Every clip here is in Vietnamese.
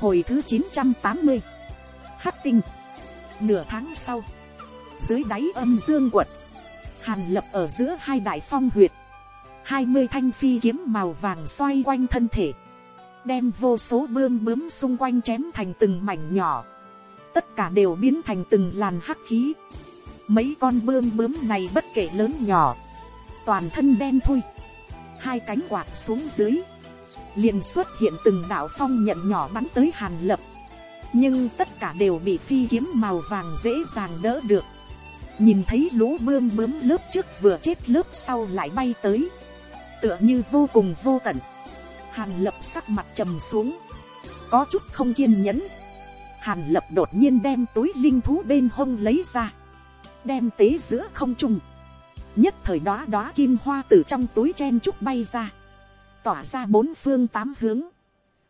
Hồi thứ chín trăm tám mươi. Hắc tinh. Nửa tháng sau, Dưới đáy âm dương quật, Hàn lập ở giữa hai đại phong huyệt. Hai mươi thanh phi kiếm màu vàng xoay quanh thân thể, đem vô số bươm bướm xung quanh chém thành từng mảnh nhỏ. Tất cả đều biến thành từng làn hắc khí. Mấy con bươm bướm này bất kể lớn nhỏ, toàn thân đen thui. Hai cánh quạt xuống dưới liền xuất hiện từng đạo phong nhận nhỏ bắn tới hàn lập. Nhưng tất cả đều bị phi kiếm màu vàng dễ dàng đỡ được. Nhìn thấy lũ bươm bướm lớp trước vừa chết lớp sau lại bay tới. Tựa như vô cùng vô tận. Hàn lập sắc mặt trầm xuống. Có chút không kiên nhẫn. Hàn lập đột nhiên đem túi linh thú bên hông lấy ra. Đem tế giữa không trung. Nhất thời đó đó kim hoa từ trong túi chen trúc bay ra tỏa ra bốn phương tám hướng.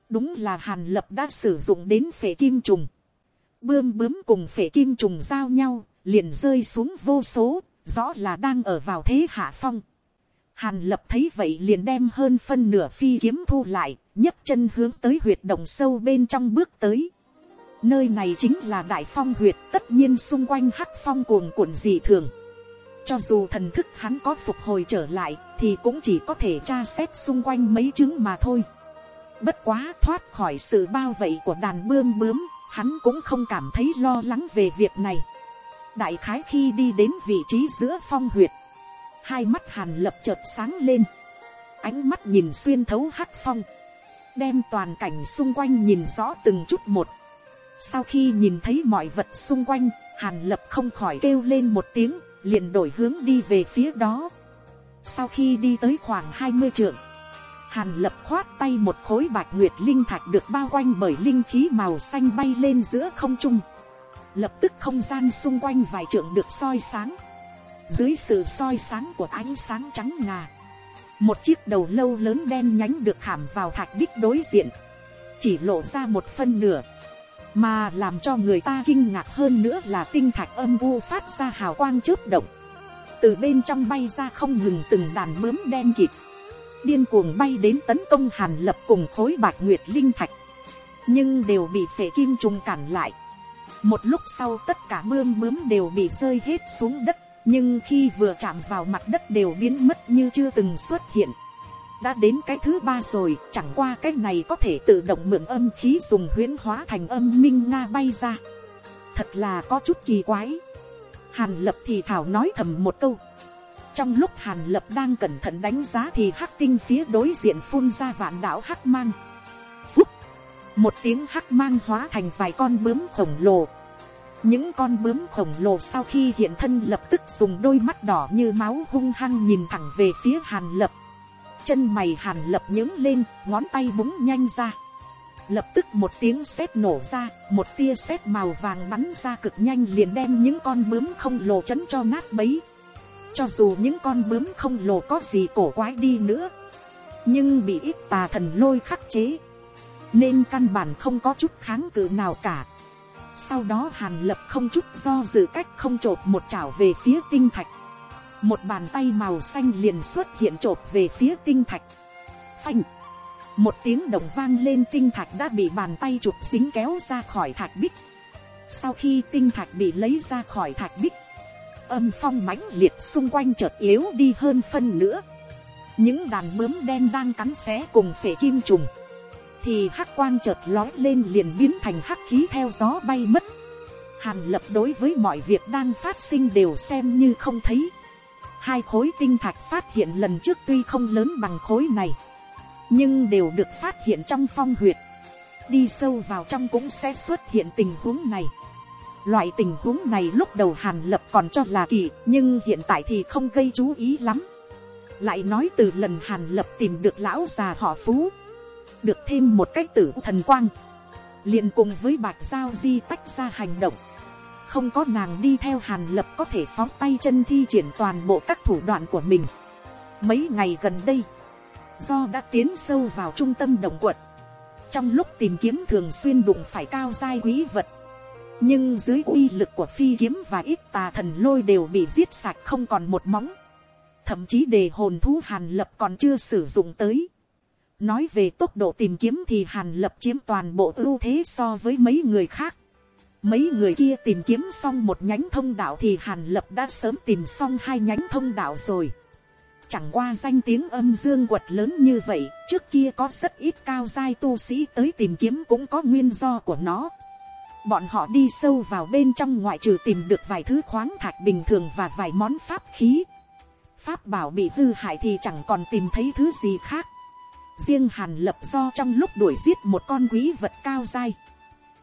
Đúng là hàn lập đã sử dụng đến phể kim trùng. Bươm bướm cùng phể kim trùng giao nhau, liền rơi xuống vô số, rõ là đang ở vào thế hạ phong. Hàn lập thấy vậy liền đem hơn phân nửa phi kiếm thu lại, nhấc chân hướng tới huyệt động sâu bên trong bước tới. Nơi này chính là đại phong huyệt, tất nhiên xung quanh hắc phong cuồng cuộn dị thường. Cho dù thần thức hắn có phục hồi trở lại thì cũng chỉ có thể tra xét xung quanh mấy chứng mà thôi. Bất quá thoát khỏi sự bao vây của đàn bươm bướm, hắn cũng không cảm thấy lo lắng về việc này. Đại khái khi đi đến vị trí giữa phong huyệt, hai mắt hàn lập chợt sáng lên. Ánh mắt nhìn xuyên thấu hắc phong, đem toàn cảnh xung quanh nhìn rõ từng chút một. Sau khi nhìn thấy mọi vật xung quanh, hàn lập không khỏi kêu lên một tiếng, liền đổi hướng đi về phía đó sau khi đi tới khoảng hai mươi trượng, hàn lập khoát tay một khối bạch nguyệt linh thạch được bao quanh bởi linh khí màu xanh bay lên giữa không trung. Lập tức không gian xung quanh vài trượng được soi sáng. Dưới sự soi sáng của ánh sáng trắng ngà, một chiếc đầu lâu lớn đen nhánh được khảm vào thạch bích đối diện, chỉ lộ ra một phân nửa, mà làm cho người ta kinh ngạc hơn nữa là tinh thạch âm u phát ra hào quang chớp động từ bên trong bay ra không ngừng từng đàn bướm đen kịt. Điên cuồng bay đến tấn công hàn lập cùng khối bạch nguyệt linh thạch. Nhưng đều bị phệ kim trùng cản lại. Một lúc sau tất cả bươm bướm đều bị rơi hết xuống đất. Nhưng khi vừa chạm vào mặt đất đều biến mất như chưa từng xuất hiện. Đã đến cái thứ ba rồi, chẳng qua cái này có thể tự động mượn âm khí dùng huyễn hóa thành âm minh nga bay ra. Thật là có chút kỳ quái hàn lập thì thảo nói thầm một câu. Trong lúc hàn lập đang cẩn thận đánh giá thì hắc tinh phía đối diện phun ra vạn đảo hắc mang. Phúc! Một tiếng hắc mang hóa thành vài con bướm khổng lồ. Những con bướm khổng lồ sau khi hiện thân lập tức dùng đôi mắt đỏ như máu hung hăng nhìn thẳng về phía hàn lập. Chân mày hàn lập nhướng lên, ngón tay búng nhanh ra lập tức một tiếng sét nổ ra, một tia sét màu vàng bắn ra cực nhanh liền đem những con bướm không lồ chấn cho nát bấy. Cho dù những con bướm không lồ có gì cổ quái đi nữa, nhưng bị ít tà thần lôi khắc chế, nên căn bản không có chút kháng cự nào cả. Sau đó hàn lập không chút do dự cách không chộp một chảo về phía tinh thạch. Một bàn tay màu xanh liền xuất hiện chộp về phía tinh thạch. Phanh! Một tiếng đồng vang lên tinh thạch đã bị bàn tay chụp dính kéo ra khỏi thạch bích. Sau khi tinh thạch bị lấy ra khỏi thạch bích, âm phong mãnh liệt xung quanh chợt yếu đi hơn phân nữa. Những đàn bướm đen đang cắn xé cùng phể kim trùng. Thì hắc quang chợt lói lên liền biến thành hắc khí theo gió bay mất. Hàn lập đối với mọi việc đang phát sinh đều xem như không thấy. Hai khối tinh thạch phát hiện lần trước tuy không lớn bằng khối này nhưng đều được phát hiện trong phong huyệt. Đi sâu vào trong cũng sẽ xuất hiện tình huống này. Loại tình huống này lúc đầu hàn lập còn cho là kỳ, nhưng hiện tại thì không gây chú ý lắm. Lại nói từ lần hàn lập tìm được lão già họ phú, được thêm một cách tử thần quang, liền cùng với bạch giao di tách ra hành động. Không có nàng đi theo hàn lập có thể phóng tay chân thi triển toàn bộ các thủ đoạn của mình. Mấy ngày gần đây do đã tiến sâu vào trung tâm động quật. Trong lúc tìm kiếm thường xuyên đụng phải cao giai quý vật. Nhưng dưới uy lực của phi kiếm và ít tà thần lôi đều bị giết sạch không còn một móng. Thậm chí đề hồn thú hàn lập còn chưa sử dụng tới. Nói về tốc độ tìm kiếm thì hàn lập chiếm toàn bộ ưu thế so với mấy người khác. Mấy người kia tìm kiếm xong một nhánh thông đạo thì hàn lập đã sớm tìm xong hai nhánh thông đạo rồi chẳng qua danh tiếng âm dương quật lớn như vậy, trước kia có rất ít cao giai tu sĩ tới tìm kiếm cũng có nguyên do của nó. Bọn họ đi sâu vào bên trong ngoại trừ tìm được vài thứ khoáng thạch bình thường và vài món pháp khí. Pháp bảo bị hư hại thì chẳng còn tìm thấy thứ gì khác. Riêng hàn lập do trong lúc đuổi giết một con quý vật cao dai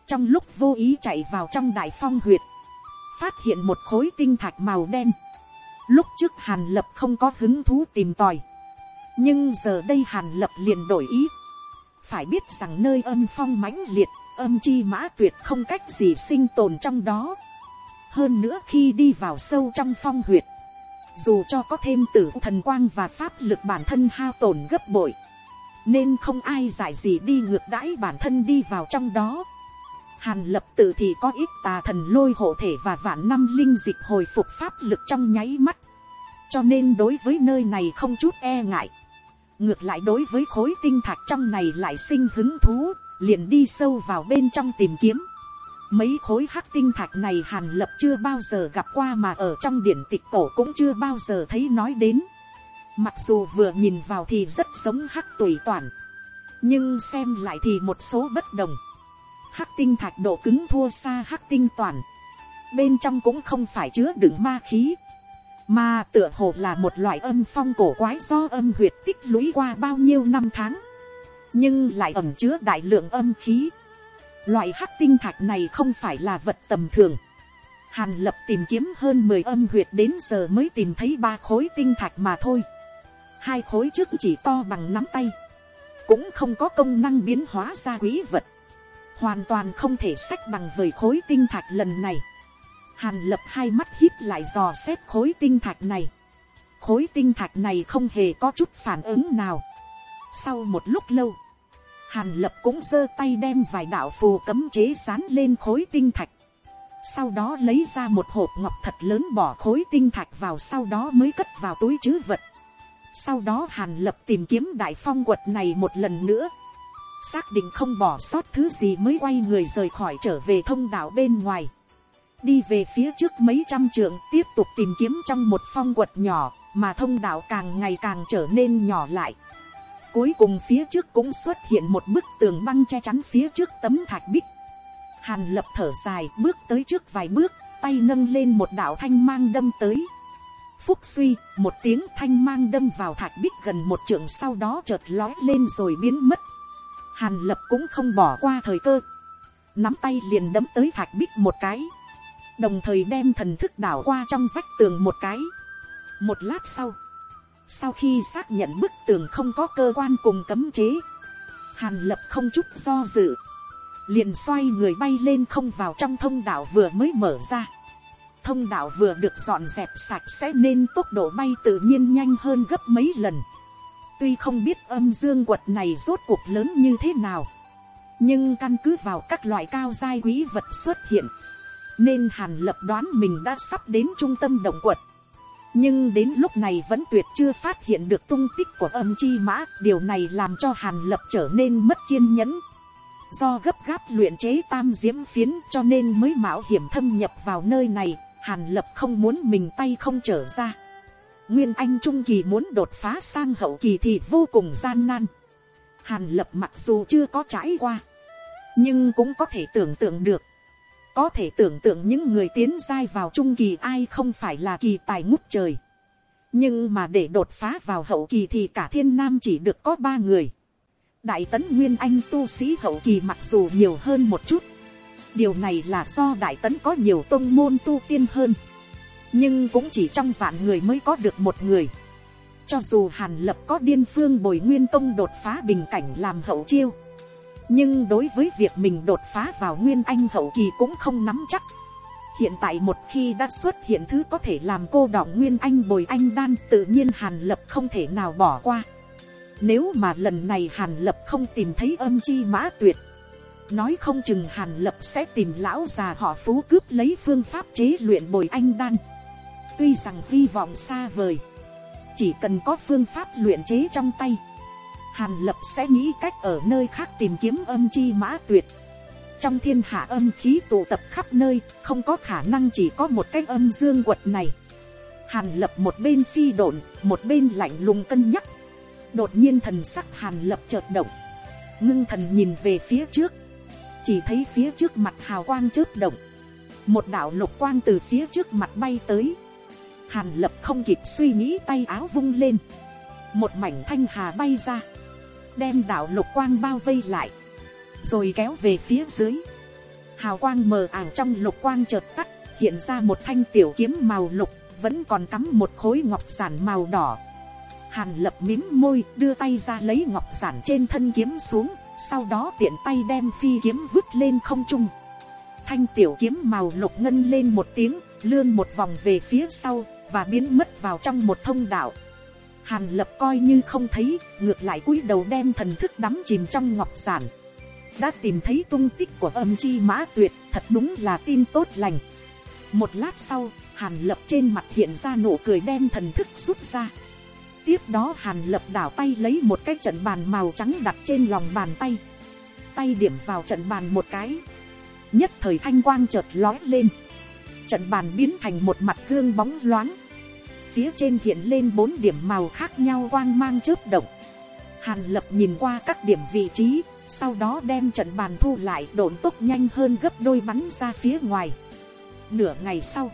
trong lúc vô ý chạy vào trong đại phong huyệt, phát hiện một khối tinh thạch màu đen lúc trước hàn lập không có hứng thú tìm tòi. Nhưng giờ đây hàn lập liền đổi ý. Phải biết rằng nơi âm phong mãnh liệt, âm chi mã tuyệt không cách gì sinh tồn trong đó. Hơn nữa khi đi vào sâu trong phong huyệt, dù cho có thêm tử thần quang và pháp lực bản thân hao tổn gấp bội, nên không ai giải gì đi ngược đãi bản thân đi vào trong đó hàn lập tự thì có ít tà thần lôi hộ thể và vạn năm linh dịch hồi phục pháp lực trong nháy mắt. Cho nên đối với nơi này không chút e ngại. Ngược lại đối với khối tinh thạch trong này lại sinh hứng thú, liền đi sâu vào bên trong tìm kiếm. Mấy khối hắc tinh thạch này hàn lập chưa bao giờ gặp qua mà ở trong điển tịch cổ cũng chưa bao giờ thấy nói đến. Mặc dù vừa nhìn vào thì rất giống hắc tùy toàn. Nhưng xem lại thì một số bất đồng hắc tinh thạch độ cứng thua xa hắc tinh toàn. Bên trong cũng không phải chứa đựng ma khí, mà tựa hồ là một loại âm phong cổ quái do âm huyệt tích lũy qua bao nhiêu năm tháng. Nhưng lại ẩm chứa đại lượng âm khí. Loại hắc tinh thạch này không phải là vật tầm thường. Hàn lập tìm kiếm hơn mười âm huyệt đến giờ mới tìm thấy ba khối tinh thạch mà thôi. Hai khối trước chỉ to bằng nắm tay. Cũng không có công năng biến hóa ra quý vật hoàn toàn không thể sách bằng với khối tinh thạch lần này. Hàn lập hai mắt hít lại dò xét khối tinh thạch này. Khối tinh thạch này không hề có chút phản ứng nào. Sau một lúc lâu, hàn lập cũng giơ tay đem vài đạo phù cấm chế sán lên khối tinh thạch. Sau đó lấy ra một hộp ngọc thật lớn bỏ khối tinh thạch vào sau đó mới cất vào túi chứ vật. Sau đó hàn lập tìm kiếm đại phong quật này một lần nữa xác định không bỏ sót thứ gì mới quay người rời khỏi trở về thông đạo bên ngoài. Đi về phía trước mấy trăm trượng tiếp tục tìm kiếm trong một phong quật nhỏ, mà thông đạo càng ngày càng trở nên nhỏ lại. Cuối cùng phía trước cũng xuất hiện một bức tường băng che chắn phía trước tấm thạch bích. Hàn lập thở dài, bước tới trước vài bước, tay nâng lên một đạo thanh mang đâm tới. Phúc suy, một tiếng thanh mang đâm vào thạch bích gần một trượng sau đó chợt lói lên rồi biến mất hàn lập cũng không bỏ qua thời cơ. Nắm tay liền đấm tới thạch bích một cái. Đồng thời đem thần thức đảo qua trong vách tường một cái. Một lát sau sau khi xác nhận bức tường không có cơ quan cùng cấm chế, hàn lập không chút do dự, liền xoay người bay lên không vào trong thông đạo vừa mới mở ra. Thông đạo vừa được dọn dẹp sạch sẽ nên tốc độ bay tự nhiên nhanh hơn gấp mấy lần tuy không biết âm dương quật này rốt cuộc lớn như thế nào, nhưng căn cứ vào các loại cao giai quý vật xuất hiện, nên hàn lập đoán mình đã sắp đến trung tâm động quật. Nhưng đến lúc này vẫn tuyệt chưa phát hiện được tung tích của âm chi mã, điều này làm cho hàn lập trở nên mất kiên nhẫn. Do gấp gáp luyện chế tam diễm phiến cho nên mới mạo hiểm thâm nhập vào nơi này, hàn lập không muốn mình tay không trở ra nguyên anh trung kỳ muốn đột phá sang hậu kỳ thì vô cùng gian nan hàn lập mặc dù chưa có trải qua, nhưng cũng có thể tưởng tượng được có thể tưởng tượng những người tiến giai vào trung kỳ ai không phải là kỳ tài ngút trời. Nhưng mà để đột phá vào hậu kỳ thì cả thiên nam chỉ được có ba người. Đại tấn Nguyên Anh tu sĩ hậu kỳ mặc dù nhiều hơn một chút. Điều này là do Đại tấn có nhiều tông môn tu tiên hơn. Nhưng cũng chỉ trong vạn người mới có được một người. Cho dù Hàn Lập có điên phương bồi nguyên tông đột phá bình cảnh làm hậu chiêu, nhưng đối với việc mình đột phá vào nguyên anh hậu kỳ cũng không nắm chắc. Hiện tại một khi đã xuất hiện thứ có thể làm cô đọng nguyên anh bồi anh đan, tự nhiên hàn lập không thể nào bỏ qua. Nếu mà lần này hàn lập không tìm thấy âm chi mã tuyệt, nói không chừng hàn lập sẽ tìm lão già họ phú cướp lấy phương pháp chế luyện bồi anh đan tuy rằng hy vọng xa vời, chỉ cần có phương pháp luyện chế trong tay, hàn lập sẽ nghĩ cách ở nơi khác tìm kiếm âm chi mã tuyệt. Trong thiên hạ âm khí tụ tập khắp nơi, không có khả năng chỉ có một cái âm dương quật này. Hàn lập một bên phi độn, một bên lạnh lùng cân nhắc. Đột nhiên thần sắc hàn lập chợt động. Ngưng thần nhìn về phía trước. Chỉ thấy phía trước mặt hào quang chớp động. Một đạo lục quang từ phía trước mặt bay tới hàn lập không kịp suy nghĩ tay áo vung lên. Một mảnh thanh hà bay ra. Đem đạo lục quang bao vây lại. Rồi kéo về phía dưới. Hào quang mờ ảo trong lục quang chợt tắt, hiện ra một thanh tiểu kiếm màu lục, vẫn còn cắm một khối ngọc giản màu đỏ. Hàn lập mím môi, đưa tay ra lấy ngọc giản trên thân kiếm xuống, sau đó tiện tay đem phi kiếm vứt lên không trung. Thanh tiểu kiếm màu lục ngân lên một tiếng, lươn một vòng về phía sau và biến mất vào trong một thông đạo. Hàn lập coi như không thấy, ngược lại cúi đầu đem thần thức đắm chìm trong ngọc giản. Đã tìm thấy tung tích của âm chi mã tuyệt, thật đúng là tin tốt lành. Một lát sau, hàn lập trên mặt hiện ra nụ cười đem thần thức rút ra. Tiếp đó hàn lập đảo tay lấy một cái trận bàn màu trắng đặt trên lòng bàn tay. Tay điểm vào trận bàn một cái. Nhất thời thanh quang chợt lói lên trận bàn biến thành một mặt gương bóng loáng. Phía trên hiện lên bốn điểm màu khác nhau quang mang chớp động. Hàn lập nhìn qua các điểm vị trí, sau đó đem trận bàn thu lại độn tốc nhanh hơn gấp đôi bắn ra phía ngoài. Nửa ngày sau,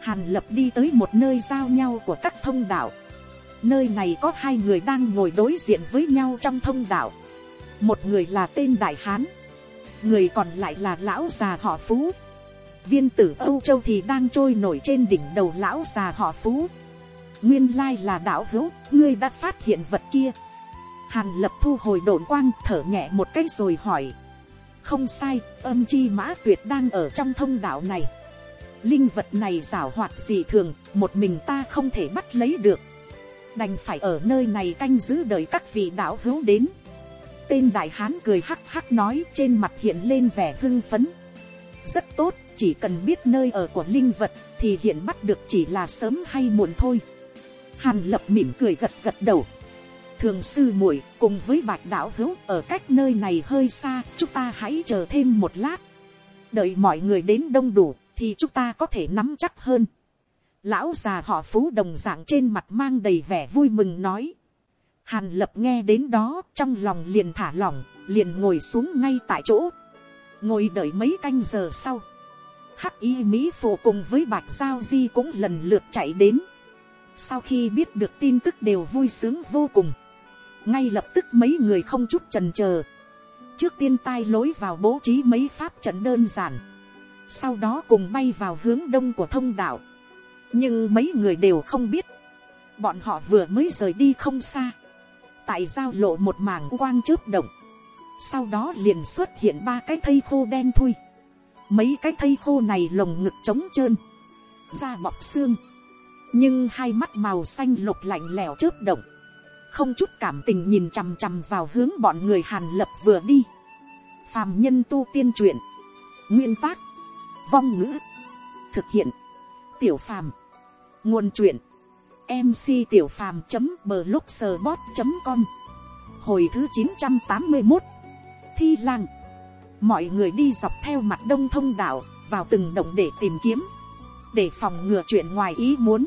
hàn lập đi tới một nơi giao nhau của các thông đạo. Nơi này có hai người đang ngồi đối diện với nhau trong thông đạo. Một người là tên đại hán, người còn lại là lão già họ phú viên tử âu châu thì đang trôi nổi trên đỉnh đầu lão già họ phú. Nguyên lai là đạo hữu, ngươi đã phát hiện vật kia. Hàn lập thu hồi đồn quang, thở nhẹ một cái rồi hỏi. Không sai, âm chi mã tuyệt đang ở trong thông đạo này. Linh vật này giảo hoạt dị thường, một mình ta không thể bắt lấy được. Đành phải ở nơi này canh giữ đợi các vị đạo hữu đến. Tên đại hán cười hắc hắc nói, trên mặt hiện lên vẻ hưng phấn. Rất tốt chỉ cần biết nơi ở của linh vật thì hiện bắt được chỉ là sớm hay muộn thôi. Hàn lập mỉm cười gật gật đầu. Thường sư muội cùng với bạch đạo hữu ở cách nơi này hơi xa, chúng ta hãy chờ thêm một lát. Đợi mọi người đến đông đủ thì chúng ta có thể nắm chắc hơn. Lão già họ phú đồng dạng trên mặt mang đầy vẻ vui mừng nói. Hàn lập nghe đến đó, trong lòng liền thả lỏng, liền ngồi xuống ngay tại chỗ. Ngồi đợi mấy canh giờ sau hắc y mỹ phụ cùng với bạch giao di cũng lần lượt chạy đến. Sau khi biết được tin tức đều vui sướng vô cùng. Ngay lập tức mấy người không chút trần chờ. Trước tiên tai lối vào bố trí mấy pháp trận đơn giản. Sau đó cùng bay vào hướng đông của thông đạo. Nhưng mấy người đều không biết. Bọn họ vừa mới rời đi không xa. Tại giao lộ một mảng quang chớp động. Sau đó liền xuất hiện ba cái thây khô đen thui mấy cái thây khô này lồng ngực trống trơn. Da bọc xương. Nhưng hai mắt màu xanh lục lạnh lẽo chớp động. Không chút cảm tình nhìn chằm chằm vào hướng bọn người hàn lập vừa đi. Phàm nhân tu tiên truyện. Nguyên tác. Vong ngữ. Thực hiện. Tiểu phàm. Nguồn truyện. Mc tiểu phàm blogspot com. Hồi thứ chín trăm tám mươi một thi lang mọi người đi dọc theo mặt đông thông đạo, vào từng động để tìm kiếm. Để phòng ngừa chuyện ngoài ý muốn.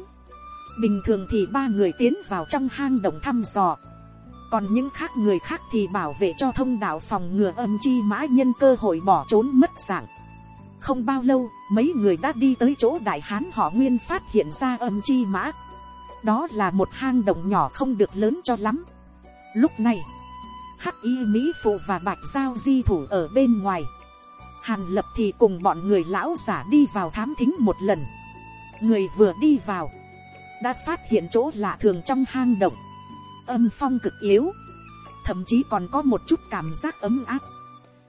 Bình thường thì ba người tiến vào trong hang động thăm dò. Còn những khác người khác thì bảo vệ cho thông đạo phòng ngừa âm chi mã nhân cơ hội bỏ trốn mất dạng. Không bao lâu, mấy người đã đi tới chỗ đại hán họ nguyên phát hiện ra âm chi mã. Đó là một hang động nhỏ không được lớn cho lắm. Lúc này hắc y mỹ phụ và bạch giao di thủ ở bên ngoài. Hàn lập thì cùng bọn người lão giả đi vào thám thính một lần. Người vừa đi vào, đã phát hiện chỗ lạ thường trong hang động. Âm phong cực yếu, thậm chí còn có một chút cảm giác ấm áp.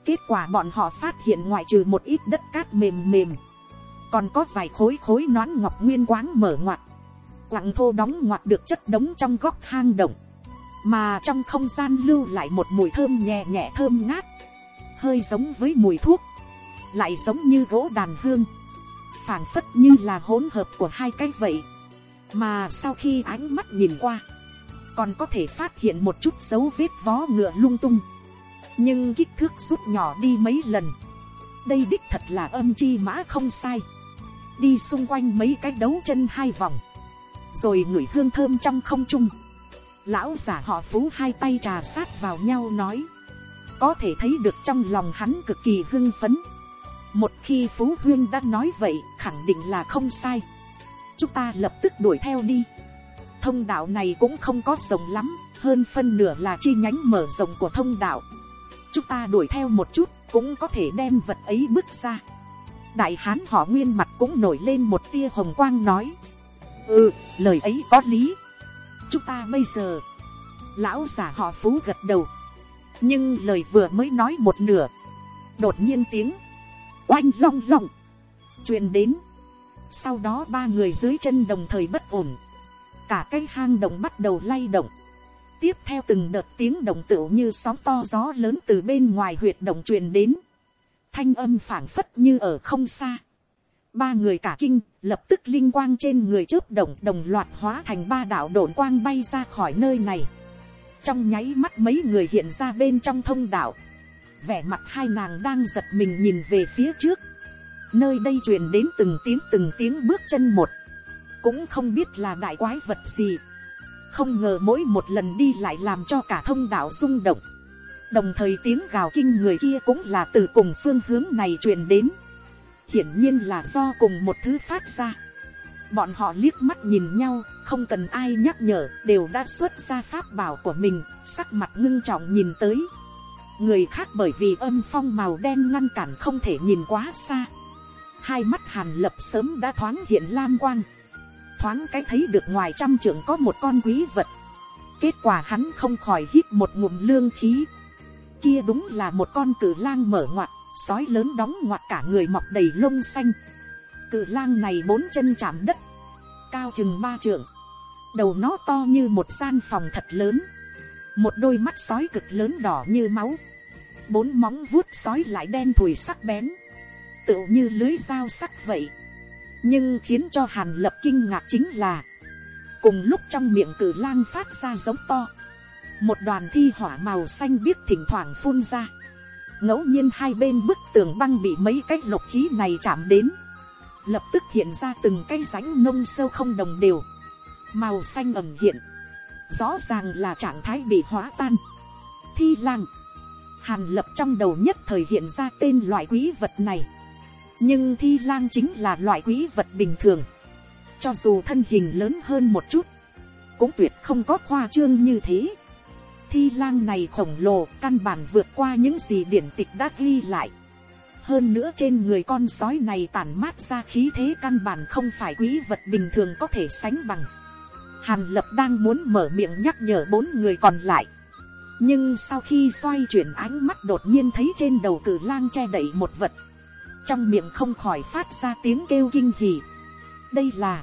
Kết quả bọn họ phát hiện ngoại trừ một ít đất cát mềm mềm, còn có vài khối khối nón ngọc nguyên quáng mở ngoặt. Quặng thô đóng ngoặt được chất đống trong góc hang động mà trong không gian lưu lại một mùi thơm nhẹ nhẹ thơm ngát hơi giống với mùi thuốc lại giống như gỗ đàn hương phảng phất như là hỗn hợp của hai cái vậy. Mà sau khi ánh mắt nhìn qua còn có thể phát hiện một chút dấu vết vó ngựa lung tung, nhưng kích thước rút nhỏ đi mấy lần, đây đích thật là âm chi mã không sai, đi xung quanh mấy cái đấu chân hai vòng, rồi ngửi hương thơm trong không trung, lão giả họ phú hai tay trà sát vào nhau nói, có thể thấy được trong lòng hắn cực kỳ hưng phấn, một khi phú huyên đã nói vậy khẳng định là không sai. Chúng ta lập tức đuổi theo đi. Thông đạo này cũng không có rộng lắm hơn phân nửa là chi nhánh mở rộng của thông đạo. Chúng ta đuổi theo một chút cũng có thể đem vật ấy bước ra. Đại hán họ nguyên mặt cũng nổi lên một tia hồng quang nói. Ừ lời ấy có lý chúng ta bây giờ. Lão giả họ phú gật đầu. Nhưng lời vừa mới nói một nửa. Đột nhiên tiếng. Oanh long long. Truyền đến. Sau đó ba người dưới chân đồng thời bất ổn. Cả cái hang động bắt đầu lay động. Tiếp theo từng đợt tiếng động tựu như sóng to gió lớn từ bên ngoài huyệt động truyền đến. Thanh âm phảng phất như ở không xa ba người cả kinh, lập tức linh quang trên người chớp động đồng loạt hóa thành ba đạo đồn quang bay ra khỏi nơi này. Trong nháy mắt mấy người hiện ra bên trong thông đạo. Vẻ mặt hai nàng đang giật mình nhìn về phía trước. Nơi đây truyền đến từng tiếng từng tiếng bước chân một. Cũng không biết là đại quái vật gì. Không ngờ mỗi một lần đi lại làm cho cả thông đạo rung động. Đồng thời tiếng gào kinh người kia cũng là từ cùng phương hướng này truyền đến hiển nhiên là do cùng một thứ phát ra. Bọn họ liếc mắt nhìn nhau, không cần ai nhắc nhở, đều đã xuất ra pháp bảo của mình, sắc mặt ngưng trọng nhìn tới. Người khác bởi vì âm phong màu đen ngăn cản không thể nhìn quá xa. Hai mắt hàn lập sớm đã thoáng hiện lam quang. Thoáng cái thấy được ngoài trăm trưởng có một con quý vật. Kết quả hắn không khỏi hít một ngụm lương khí. Kia đúng là một con cử lang mở ngoặt sói lớn đóng ngoặt cả người mọc đầy lông xanh. Cự lang này bốn chân chạm đất. Cao chừng ba trượng. Đầu nó to như một gian phòng thật lớn. Một đôi mắt sói cực lớn đỏ như máu. Bốn móng vuốt sói lại đen thùi sắc bén. Tựu như lưới dao sắc vậy. Nhưng khiến cho hàn lập kinh ngạc chính là, cùng lúc trong miệng cử lang phát ra giống to. Một đoàn thi hỏa màu xanh biếc thỉnh thoảng phun ra ngẫu nhiên hai bên bức tường băng bị mấy cái lục khí này chạm đến. Lập tức hiện ra từng cái rãnh nông sâu không đồng đều. Màu xanh ẩm hiện. Rõ ràng là trạng thái bị hóa tan. Thi lang. Hàn lập trong đầu nhất thời hiện ra tên loại quý vật này. Nhưng thi lang chính là loại quý vật bình thường. Cho dù thân hình lớn hơn một chút, cũng tuyệt không có khoa trương như thế thi lang này khổng lồ, căn bản vượt qua những gì điển tịch đã ghi lại. Hơn nữa trên người con sói này tản mát ra khí thế căn bản không phải quý vật bình thường có thể sánh bằng. Hàn lập đang muốn mở miệng nhắc nhở bốn người còn lại. Nhưng sau khi xoay chuyển ánh mắt đột nhiên thấy trên đầu cử lang che đậy một vật. Trong miệng không khỏi phát ra tiếng kêu kinh hỉ. Đây là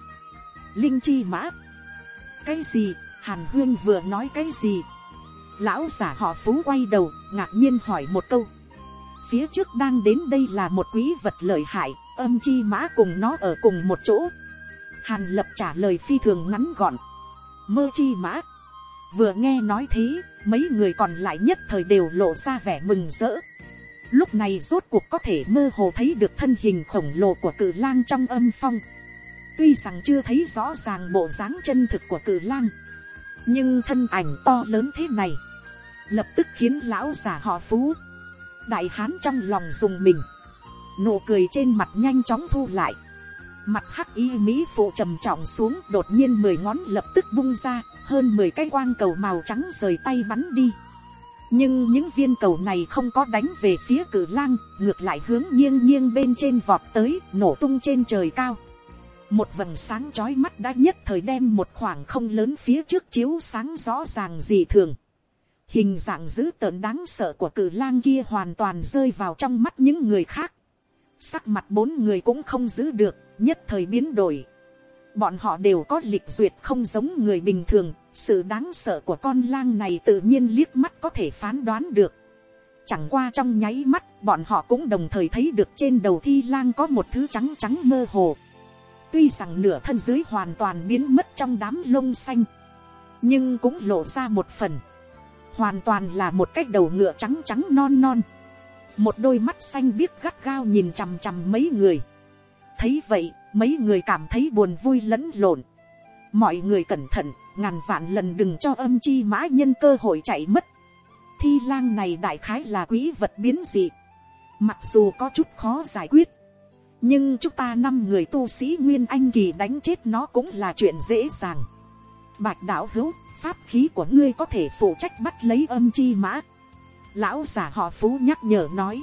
linh chi mã. Cái gì? Hàn huyên vừa nói cái gì? Lão giả họ phú quay đầu, ngạc nhiên hỏi một câu. Phía trước đang đến đây là một quý vật lợi hại, âm chi mã cùng nó ở cùng một chỗ. Hàn lập trả lời phi thường ngắn gọn. Mơ chi mã. Vừa nghe nói thế, mấy người còn lại nhất thời đều lộ ra vẻ mừng rỡ. Lúc này rốt cuộc có thể mơ hồ thấy được thân hình khổng lồ của cử lang trong âm phong. Tuy rằng chưa thấy rõ ràng bộ dáng chân thực của cử lang, nhưng thân ảnh to lớn thế này lập tức khiến lão già họ phú. Đại hán trong lòng dùng mình. Nụ cười trên mặt nhanh chóng thu lại. Mặt hắc y mỹ phụ trầm trọng xuống, đột nhiên mười ngón lập tức bung ra, hơn mười cái quang cầu màu trắng rời tay bắn đi. Nhưng những viên cầu này không có đánh về phía cử lang, ngược lại hướng nghiêng nghiêng bên trên vọt tới, nổ tung trên trời cao. Một vầng sáng chói mắt đã nhất thời đem một khoảng không lớn phía trước chiếu sáng rõ ràng dị thường hình dạng dữ tợn đáng sợ của cử lang kia hoàn toàn rơi vào trong mắt những người khác. Sắc mặt bốn người cũng không giữ được nhất thời biến đổi. Bọn họ đều có lịch duyệt không giống người bình thường sự đáng sợ của con lang này tự nhiên liếc mắt có thể phán đoán được. Chẳng qua trong nháy mắt bọn họ cũng đồng thời thấy được trên đầu thi lang có một thứ trắng trắng mơ hồ. Tuy rằng nửa thân dưới hoàn toàn biến mất trong đám lông xanh nhưng cũng lộ ra một phần, hoàn toàn là một cái đầu ngựa trắng trắng non non, một đôi mắt xanh biếc gắt gao nhìn chằm chằm mấy người, thấy vậy mấy người cảm thấy buồn vui lẫn lộn, mọi người cẩn thận ngàn vạn lần đừng cho âm chi mã nhân cơ hội chạy mất, thi lang này đại khái là quỹ vật biến dị, mặc dù có chút khó giải quyết, nhưng chúng ta năm người tu sĩ nguyên anh kỳ đánh chết nó cũng là chuyện dễ dàng. bạch đạo hữu, pháp khí của ngươi có thể phụ trách bắt lấy âm chi mã. lão giả họ phú nhắc nhở nói.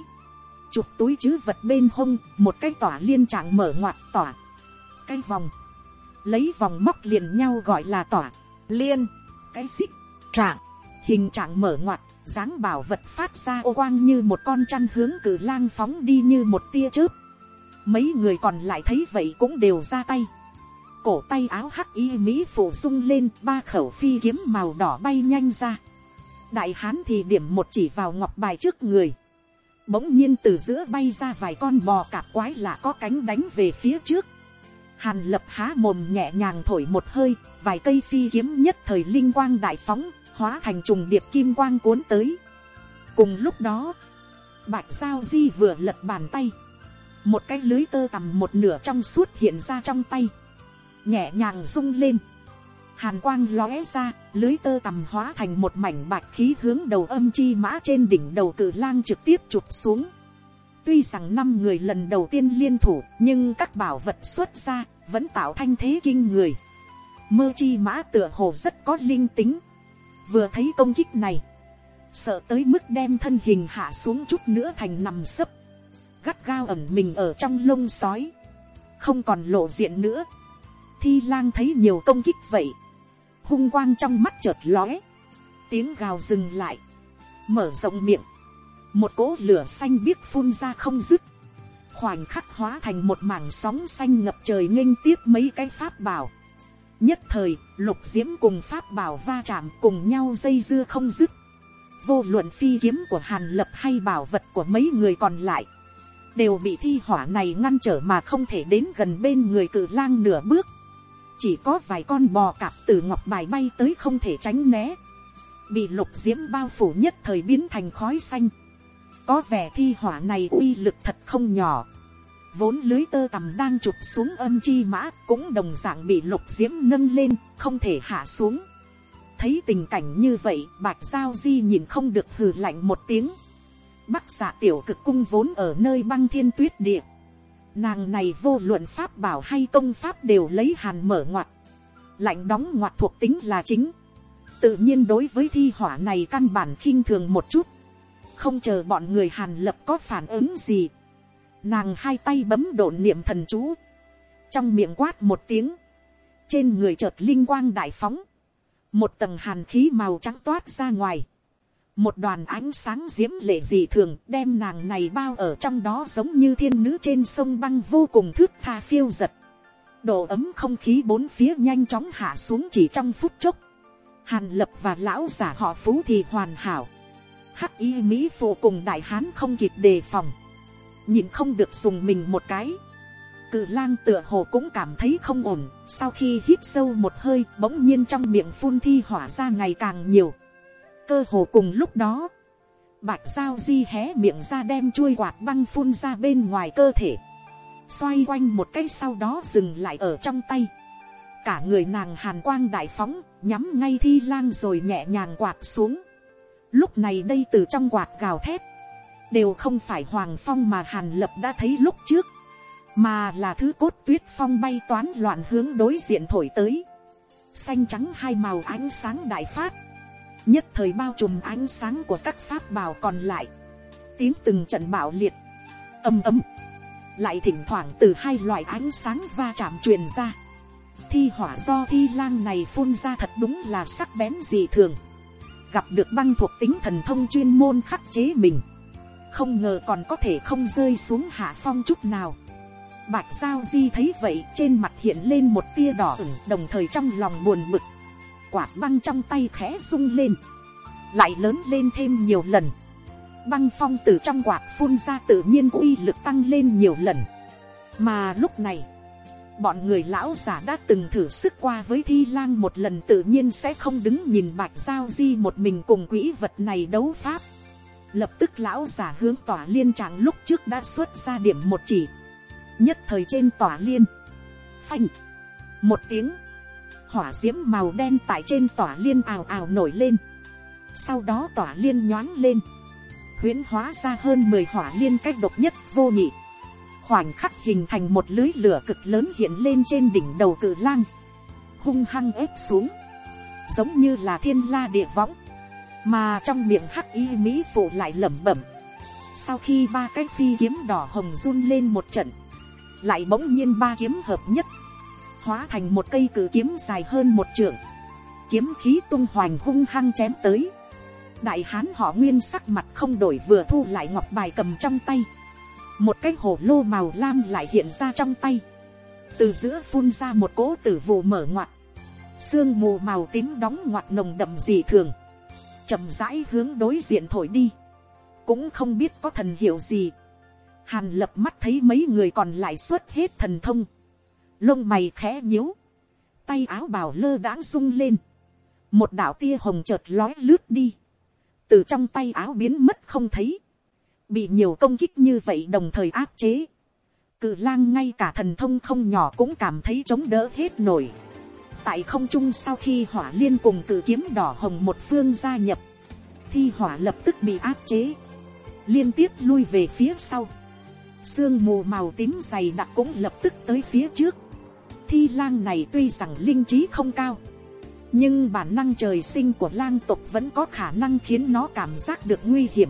chụp túi chứ vật bên hông, một cái tỏa liên trạng mở ngoặt tỏa. cái vòng, lấy vòng móc liền nhau gọi là tỏa, liên, cái xích, trạng, hình trạng mở ngoặt, dáng bảo vật phát ra ô quang như một con chăn hướng cử lang phóng đi như một tia chớp. Mấy người còn lại thấy vậy cũng đều ra tay cổ tay áo hắc y mỹ phủ sung lên ba khẩu phi kiếm màu đỏ bay nhanh ra. Đại hán thì điểm một chỉ vào ngọc bài trước người. Bỗng nhiên từ giữa bay ra vài con bò cạp quái lạ có cánh đánh về phía trước. Hàn lập há mồm nhẹ nhàng thổi một hơi vài cây phi kiếm nhất thời linh quang đại phóng hóa thành trùng điệp kim quang cuốn tới. Cùng lúc đó bạch giao di vừa lật bàn tay. Một cái lưới tơ tằm một nửa trong suốt hiện ra trong tay, nhẹ nhàng rung lên, hàn quang lóe ra, lưới tơ tầm hóa thành một mảnh bạch khí hướng đầu âm chi mã trên đỉnh đầu cử lang trực tiếp chụp xuống. tuy rằng năm người lần đầu tiên liên thủ, nhưng các bảo vật xuất ra, vẫn tạo thanh thế kinh người. mơ chi mã tựa hồ rất có linh tính, vừa thấy công kích này, sợ tới mức đem thân hình hạ xuống chút nữa thành nằm sấp gắt gao ẩn mình ở trong lông sói, không còn lộ diện nữa. Thi lang thấy nhiều công kích vậy, hung quang trong mắt chợt lóe, tiếng gào dừng lại, mở rộng miệng, một cỗ lửa xanh biếc phun ra không dứt, khoảnh khắc hóa thành một mảng sóng xanh ngập trời nghênh tiếp mấy cái pháp bảo. nhất thời, lục diễm cùng pháp bảo va chạm cùng nhau dây dưa không dứt. vô luận phi kiếm của hàn lập hay bảo vật của mấy người còn lại, đều bị thi hỏa này ngăn trở mà không thể đến gần bên người cử lang nửa bước. Chỉ có vài con bò cạp từ ngọc bài bay tới không thể tránh né. Bị lục diễm bao phủ nhất thời biến thành khói xanh. Có vẻ thi hỏa này uy lực thật không nhỏ. Vốn lưới tơ tầm đang chụp xuống âm chi mã cũng đồng dạng bị lục diễm nâng lên, không thể hạ xuống. Thấy tình cảnh như vậy, bạch giao di nhìn không được hừ lạnh một tiếng bắc xạ tiểu cực cung vốn ở nơi băng thiên tuyết địa. Nàng này vô luận pháp bảo hay công pháp đều lấy hàn mở ngoặt. Lạnh đóng ngoặt thuộc tính là chính. Tự nhiên đối với thi hỏa này căn bản khinh thường một chút. Không chờ bọn người hàn lập có phản ứng gì. Nàng hai tay bấm độn niệm thần chú. Trong miệng quát một tiếng. Trên người chợt linh quang đại phóng. Một tầng hàn khí màu trắng toát ra ngoài một đoàn ánh sáng diễm lệ dị thường đem nàng này bao ở trong đó giống như thiên nữ trên sông băng vô cùng thước tha phiêu giật. Độ ấm không khí bốn phía nhanh chóng hạ xuống chỉ trong phút chốc. Hàn lập và lão giả họ phú thì hoàn hảo. Hắc y Mỹ phụ cùng đại hán không kịp đề phòng. Nhìn không được dùng mình một cái. Cự lang tựa hồ cũng cảm thấy không ổn. Sau khi hít sâu một hơi, bỗng nhiên trong miệng phun thi hỏa ra ngày càng nhiều cơ hồ cùng lúc đó, bạch giao di hé miệng ra đem chuôi quạt băng phun ra bên ngoài cơ thể, xoay quanh một cái sau đó dừng lại ở trong tay, cả người nàng hàn quang đại phóng, nhắm ngay thi lang rồi nhẹ nhàng quạt xuống. Lúc này đây từ trong quạt gào thét, đều không phải hoàng phong mà hàn lập đã thấy lúc trước, mà là thứ cốt tuyết phong bay toán loạn hướng đối diện thổi tới. Xanh trắng hai màu ánh sáng đại phát, nhất thời bao trùm ánh sáng của các pháp bào còn lại, tiếng từng trận bạo liệt, âm ấm, lại thỉnh thoảng từ hai loại ánh sáng va chạm truyền ra. Thi hỏa do thi lang này phun ra thật đúng là sắc bén dị thường. Gặp được băng thuộc tính thần thông chuyên môn khắc chế mình. Không ngờ còn có thể không rơi xuống hạ phong chút nào. Bạch Giao Di thấy vậy trên mặt hiện lên một tia đỏ ửng đồng thời trong lòng buồn bực quạt băng trong tay khẽ rung lên, lại lớn lên thêm nhiều lần. Băng phong từ trong quạt phun ra tự nhiên uy lực tăng lên nhiều lần. Mà lúc này, bọn người lão giả đã từng thử sức qua với thi lang một lần tự nhiên sẽ không đứng nhìn bạch giao di một mình cùng quỹ vật này đấu pháp lập tức lão giả hướng tỏa liên trạng lúc trước đã xuất ra điểm một chỉ nhất thời trên tỏa liên phanh một tiếng hỏa d i ễ m màu đen tại trên tỏa liên ào ào nổi lên. Sau đó tỏa liên nhoáng lên. Huyễn hóa ra hơn mười hỏa liên cách độc nhất vô nhị. Khoảnh khắc hình thành một lưới lửa cực lớn hiện lên trên đỉnh đầu cự lang. Hung hăng ép xuống. Giống như là thiên la địa võng. Mà trong miệng hắc y mỹ phụ lại lẩm bẩm. Sau khi ba cái phi kiếm đỏ hồng run lên một trận, lại bỗng nhiên ba kiếm hợp nhất hóa thành một cây cử kiếm dài hơn một trượng, kiếm khí tung hoành hung hăng chém tới. đại hán họ nguyên sắc mặt không đổi vừa thu lại ngọc bài cầm trong tay, một cái hồ lô màu lam lại hiện ra trong tay, từ giữa phun ra một cỗ tử vụ mở ngoặt, sương mù màu tím đóng ngoặt nồng đậm dị thường, chậm rãi hướng đối diện thổi đi, cũng không biết có thần hiệu gì. Hàn lập mắt thấy mấy người còn lại xuất hết thần thông lông mày khẽ nhíu, tay áo bào lơ đãng rung lên, một đạo tia hồng chợt lói lướt đi, từ trong tay áo biến mất không thấy, bị nhiều công kích như vậy đồng thời áp chế, cự lang ngay cả thần thông không nhỏ cũng cảm thấy chống đỡ hết nổi. tại không trung sau khi hỏa liên cùng cự kiếm đỏ hồng một phương gia nhập, thi hỏa lập tức bị áp chế, liên tiếp lui về phía sau, sương mù màu tím dày đặc cũng lập tức tới phía trước, thi lang này tuy rằng linh trí không cao, nhưng bản năng trời sinh của lang tộc vẫn có khả năng khiến nó cảm giác được nguy hiểm.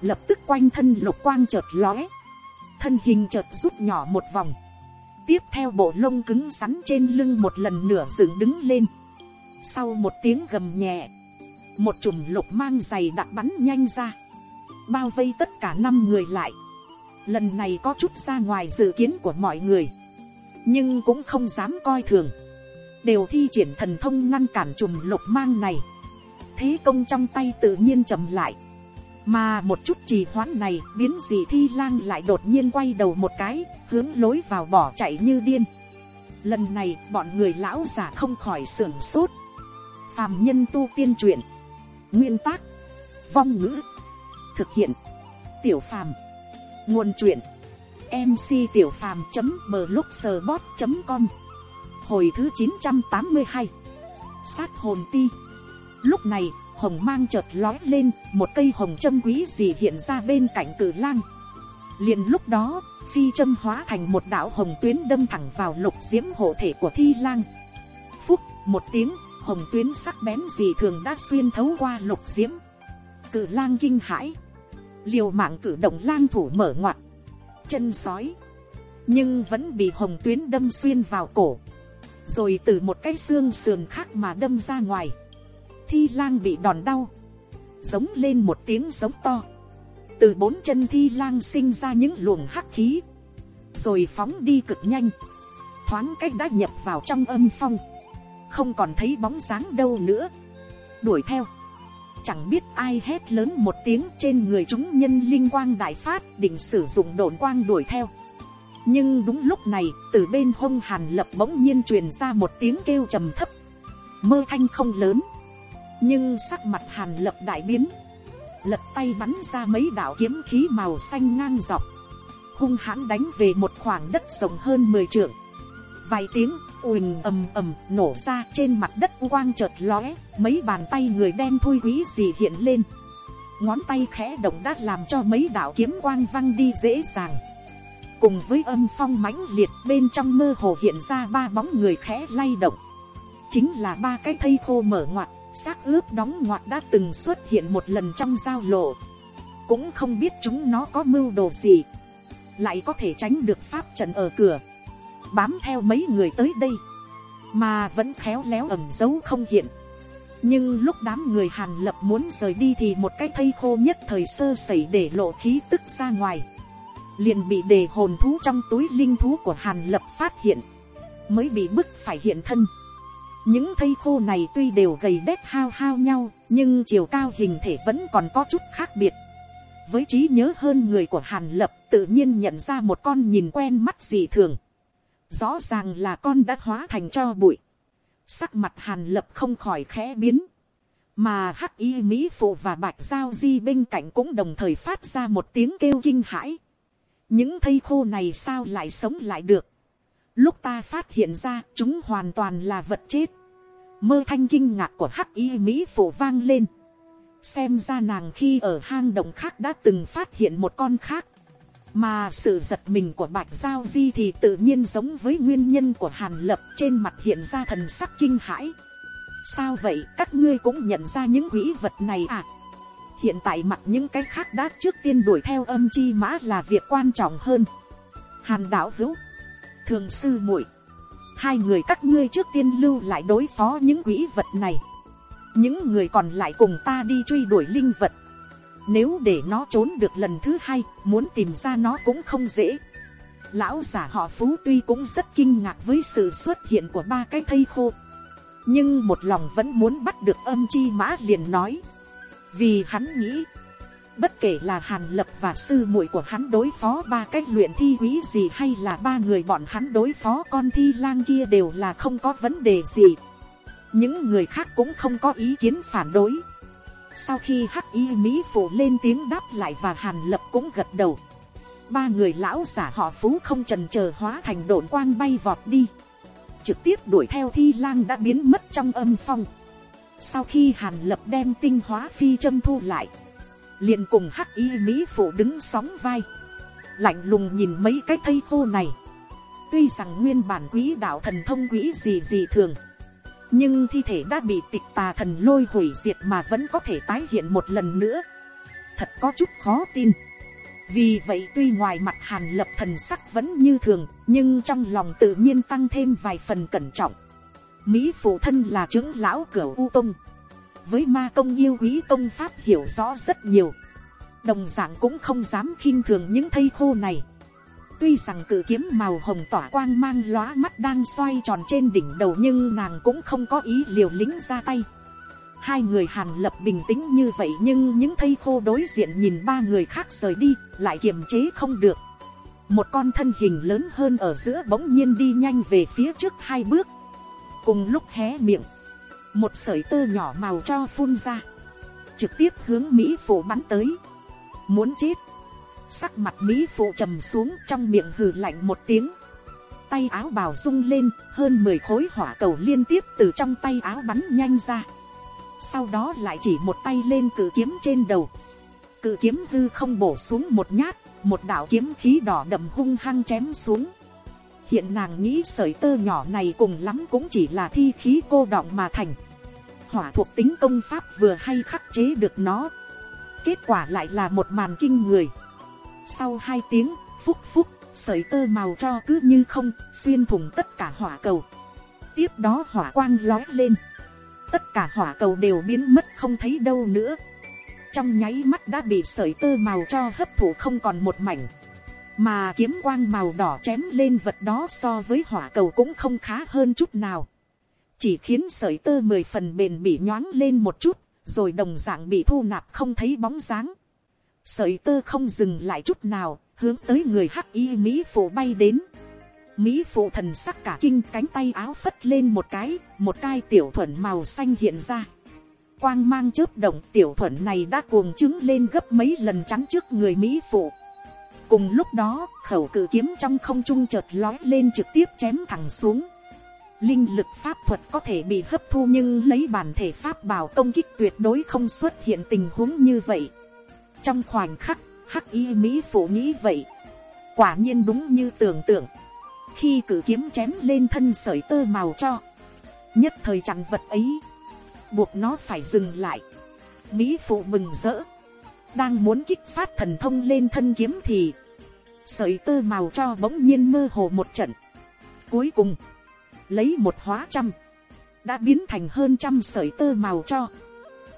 Lập tức quanh thân lục quang chợt lóe, thân hình chợt rút nhỏ một vòng. Tiếp theo bộ lông cứng rắn trên lưng một lần nửa dựng đứng lên. Sau một tiếng gầm nhẹ, một chùm lục mang dày đặc bắn nhanh ra, bao vây tất cả năm người lại. Lần này có chút ra ngoài dự kiến của mọi người nhưng cũng không dám coi thường, đều thi triển thần thông ngăn cản chùm lục mang này, thế công trong tay tự nhiên chậm lại, mà một chút trì hoãn này biến dị thi lang lại đột nhiên quay đầu một cái, hướng lối vào bỏ chạy như điên. Lần này bọn người lão già không khỏi sưởng sốt. Phàm nhân tu tiên truyện. Nguyên tác. Vong ngữ. Thực hiện. Tiểu phàm. Nguồn truyện mctiểupham.blogspot.com hồi thứ chín trăm tám mươi hai. Sát hồn ti. Lúc này, hồng mang chợt lói lên, một cây hồng châm quý gì hiện ra bên cạnh cử lang. Liền lúc đó, phi châm hóa thành một đạo hồng tuyến đâm thẳng vào lục diễm hộ thể của thi lang. Phúc, một tiếng, hồng tuyến sắc bén gì thường đã xuyên thấu qua lục diễm. Cử lang kinh hãi. Liều mạng cử động lang thủ mở ngoặt chân sói. Nhưng vẫn bị hồng tuyến đâm xuyên vào cổ. Rồi từ một cái xương sườn khác mà đâm ra ngoài. Thi lang bị đòn đau. Giống lên một tiếng giống to. Từ bốn chân thi lang sinh ra những luồng hắc khí. Rồi phóng đi cực nhanh. Thoáng cách đã nhập vào trong âm phong. Không còn thấy bóng dáng đâu nữa. Đuổi theo chẳng biết ai hét lớn một tiếng trên người chúng nhân linh quang đại phát định sử dụng đồn quang đuổi theo. Nhưng đúng lúc này, từ bên hông hàn lập bỗng nhiên truyền ra một tiếng kêu trầm thấp. Mơ thanh không lớn. Nhưng sắc mặt hàn lập đại biến. Lật tay bắn ra mấy đạo kiếm khí màu xanh ngang dọc. Hung hãn đánh về một khoảng đất rộng hơn mười trượng vài tiếng ùm ầm ầm nổ ra trên mặt đất quang chợt lóe, mấy bàn tay người đen thui quý gì hiện lên. Ngón tay khẽ động đã làm cho mấy đạo kiếm quang văng đi dễ dàng. Cùng với âm phong mãnh liệt, bên trong mơ hồ hiện ra ba bóng người khẽ lay động. Chính là ba cái thây khô mở ngoặt, xác ướp đóng ngoặt đã từng xuất hiện một lần trong giao lộ. Cũng không biết chúng nó có mưu đồ gì. Lại có thể tránh được pháp trận ở cửa bám theo mấy người tới đây, mà vẫn khéo léo ẩm dấu không hiện. nhưng lúc đám người hàn lập muốn rời đi thì một cái thây khô nhất thời sơ sẩy để lộ khí tức ra ngoài, liền bị đề hồn thú trong túi linh thú của hàn lập phát hiện, mới bị bức phải hiện thân. những thây khô này tuy đều gầy đét hao hao nhau, nhưng chiều cao hình thể vẫn còn có chút khác biệt với trí nhớ hơn người của hàn lập tự nhiên nhận ra một con nhìn quen mắt dị thường rõ ràng là con đã hóa thành cho bụi, sắc mặt hàn lập không khỏi khẽ biến, mà hắc y mỹ phụ và bạch giao di bên cạnh cũng đồng thời phát ra một tiếng kêu kinh hãi. những thây khô này sao lại sống lại được. lúc ta phát hiện ra chúng hoàn toàn là vật chết. mơ thanh kinh ngạc của hắc y mỹ phụ vang lên. xem ra nàng khi ở hang động khác đã từng phát hiện một con khác mà sự giật mình của bạch giao di thì tự nhiên giống với nguyên nhân của hàn lập trên mặt hiện ra thần sắc kinh hãi. Sao vậy? Các ngươi cũng nhận ra những quỹ vật này à? Hiện tại mặt những cái khác đã trước tiên đuổi theo âm chi mã là việc quan trọng hơn. Hàn đảo hữu, thường sư muội, hai người các ngươi trước tiên lưu lại đối phó những quỹ vật này. Những người còn lại cùng ta đi truy đuổi linh vật nếu để nó trốn được lần thứ hai, muốn tìm ra nó cũng không dễ. Lão giả họ phú tuy cũng rất kinh ngạc với sự xuất hiện của ba cái thây khô. Nhưng một lòng vẫn muốn bắt được âm chi mã liền nói. Vì hắn nghĩ, bất kể là hàn lập và sư muội của hắn đối phó ba cách luyện thi quý gì hay là ba người bọn hắn đối phó con thi lang kia đều là không có vấn đề gì. Những người khác cũng không có ý kiến phản đối sau khi hắc y mỹ phụ lên tiếng đáp lại và hàn lập cũng gật đầu ba người lão giả họ phú không trần chờ hóa thành độn quang bay vọt đi trực tiếp đuổi theo thi lang đã biến mất trong âm phong. Sau khi hàn lập đem tinh hóa phi châm thu lại, liền cùng hắc y mỹ phụ đứng sóng vai. Lạnh lùng nhìn mấy cái thây khô này. Tuy rằng nguyên bản quý đạo thần thông quý gì gì thường. Nhưng thi thể đã bị tịch tà thần lôi hủy diệt mà vẫn có thể tái hiện một lần nữa. Thật có chút khó tin. Vì vậy tuy ngoài mặt hàn lập thần sắc vẫn như thường, nhưng trong lòng tự nhiên tăng thêm vài phần cẩn trọng. Mỹ phụ thân là trưởng lão cửa u tông. Với ma công yêu quý công pháp hiểu rõ rất nhiều. Đồng dạng cũng không dám khinh thường những thây khô này tuy rằng cự kiếm màu hồng tỏa quang mang lóa mắt đang xoay tròn trên đỉnh đầu nhưng nàng cũng không có ý liều lính ra tay Hai người hàn lập bình tĩnh như vậy nhưng những thây khô đối diện nhìn ba người khác rời đi, lại kiềm chế không được. Một con thân hình lớn hơn ở giữa bỗng nhiên đi nhanh về phía trước hai bước. Cùng lúc hé miệng, một sợi tơ nhỏ màu cho phun ra. Trực tiếp hướng Mỹ phủ bắn tới. Muốn chết. Sắc mặt Mỹ phụ trầm xuống trong miệng hừ lạnh một tiếng. Tay áo bào rung lên, hơn 10 khối hỏa cầu liên tiếp từ trong tay áo bắn nhanh ra sau đó lại chỉ một tay lên cự kiếm trên đầu. Cự kiếm hư không bổ xuống một nhát, một đạo kiếm khí đỏ đậm hung hăng chém xuống. Hiện nàng nghĩ sợi tơ nhỏ này cùng lắm cũng chỉ là thi khí cô đọng mà thành. Hỏa thuộc tính công pháp vừa hay khắc chế được nó. Kết quả lại là một màn kinh người. Sau hai tiếng, phúc phúc, sợi tơ màu cho cứ như không, xuyên thủng tất cả hỏa cầu. Tiếp đó hỏa quang lói lên. Tất cả hỏa cầu đều biến mất không thấy đâu nữa. Trong nháy mắt đã bị sợi tơ màu cho hấp thụ không còn một mảnh. Mà kiếm quang màu đỏ chém lên vật đó so với hỏa cầu cũng không khá hơn chút nào. Chỉ khiến sợi tơ mười phần bền bị nhoáng lên một chút rồi đồng dạng bị thu nạp không thấy bóng dáng sợi tơ không dừng lại chút nào hướng tới người hắc y mỹ phụ bay đến Mỹ phụ thần sắc cả kinh cánh tay áo phất lên một cái, một cái tiểu thuận màu xanh hiện ra. Quang mang chớp động tiểu thuận này đã cuồng trứng lên gấp mấy lần chắn trước người Mỹ phụ. Cùng lúc đó, khẩu cử kiếm trong không trung chợt lói lên trực tiếp chém thẳng xuống. Linh lực pháp thuật có thể bị hấp thu nhưng lấy bản thể pháp bảo công kích tuyệt đối không xuất hiện tình huống như vậy. Trong khoảnh khắc, hắc y Mỹ phụ nghĩ vậy. Quả nhiên đúng như tưởng tượng khi cử kiếm chém lên thân sợi tơ màu cho, nhất thời chặn vật ấy, buộc nó phải dừng lại. Mỹ phụ mừng rỡ, đang muốn kích phát thần thông lên thân kiếm thì, sợi tơ màu cho bỗng nhiên mơ hồ một trận. Cuối cùng, lấy một hóa trăm, đã biến thành hơn trăm sợi tơ màu cho.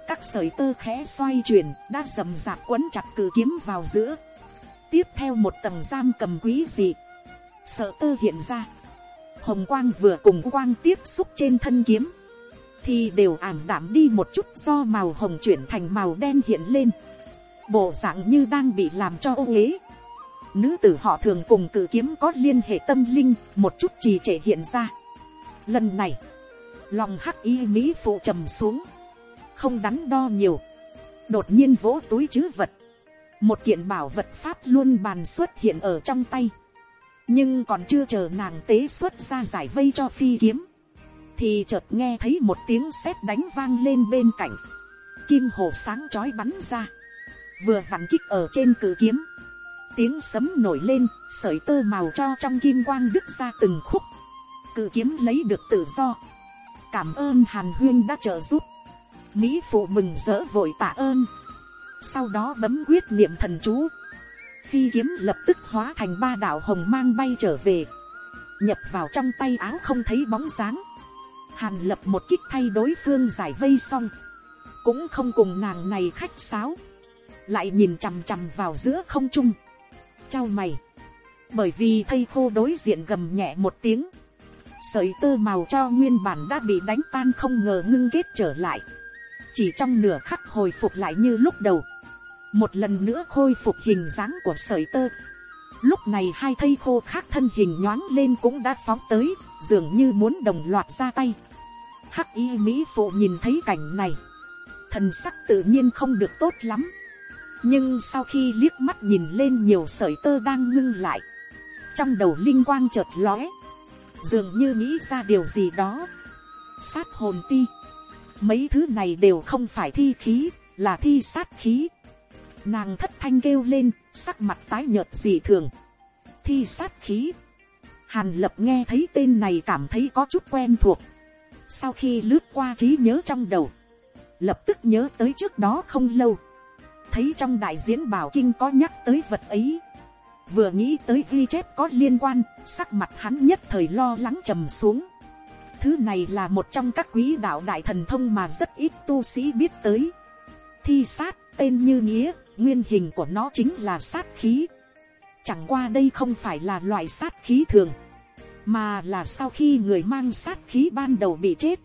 Các sợi tơ khẽ xoay chuyển, đã rầm rạp quấn chặt cử kiếm vào giữa. Tiếp theo một tầng giam cầm quý dị sợ tơ hiện ra. Hồng quang vừa cùng quang tiếp xúc trên thân kiếm. Thì đều ảm đạm đi một chút do màu hồng chuyển thành màu đen hiện lên. Bộ dạng như đang bị làm cho ô uế. nữ tử họ thường cùng cử kiếm có liên hệ tâm linh một chút trì trệ hiện ra lần này lòng hắc y mỹ phụ trầm xuống không đắn đo nhiều. Đột nhiên vỗ túi chứ vật. Một kiện bảo vật pháp luôn bàn xuất hiện ở trong tay. Nhưng còn chưa chờ nàng tế xuất ra giải vây cho phi kiếm. Thì chợt nghe thấy một tiếng sét đánh vang lên bên cạnh. Kim hồ sáng chói bắn ra. Vừa vặn kích ở trên cử kiếm. Tiếng sấm nổi lên, sợi tơ màu cho trong kim quang đứt ra từng khúc. Cự kiếm lấy được tự do. Cảm ơn hàn huyên đã trợ giúp mỹ phụ mừng rỡ vội tạ ơn. Sau đó bấm quyết niệm thần chú. Phi kiếm lập tức hóa thành ba đạo hồng mang bay trở về. Nhập vào trong tay áo không thấy bóng dáng. Hàn lập một kích thay đối phương giải vây xong. Cũng không cùng nàng này khách sáo. Lại nhìn chằm chằm vào giữa không trung. Chào mày. Bởi vì thây khô đối diện gầm nhẹ một tiếng. Sợi tơ màu cho nguyên bản đã bị đánh tan không ngờ ngưng kết trở lại chỉ trong nửa khắc hồi phục lại như lúc đầu. Một lần nữa khôi phục hình dáng của sợi tơ. Lúc này hai thây khô khác thân hình nhoáng lên cũng đã phóng tới, dường như muốn đồng loạt ra tay. Hắc y mỹ phụ nhìn thấy cảnh này. Thần sắc tự nhiên không được tốt lắm. Nhưng sau khi liếc mắt nhìn lên nhiều sợi tơ đang ngưng lại, trong đầu linh quang chợt lóe. Dường như nghĩ ra điều gì đó. Sát hồn ti mấy thứ này đều không phải thi khí, là thi sát khí. Nàng thất thanh kêu lên, sắc mặt tái nhợt dị thường. Thi sát khí. Hàn lập nghe thấy tên này cảm thấy có chút quen thuộc. Sau khi lướt qua trí nhớ trong đầu, lập tức nhớ tới trước đó không lâu. Thấy trong đại diễn bảo kinh có nhắc tới vật ấy. Vừa nghĩ tới ghi chép có liên quan, sắc mặt hắn nhất thời lo lắng trầm xuống thứ này là một trong các quý đạo đại thần thông mà rất ít tu sĩ biết tới. Thi sát, tên như nghĩa, nguyên hình của nó chính là sát khí. Chẳng qua đây không phải là loại sát khí thường, mà là sau khi người mang sát khí ban đầu bị chết.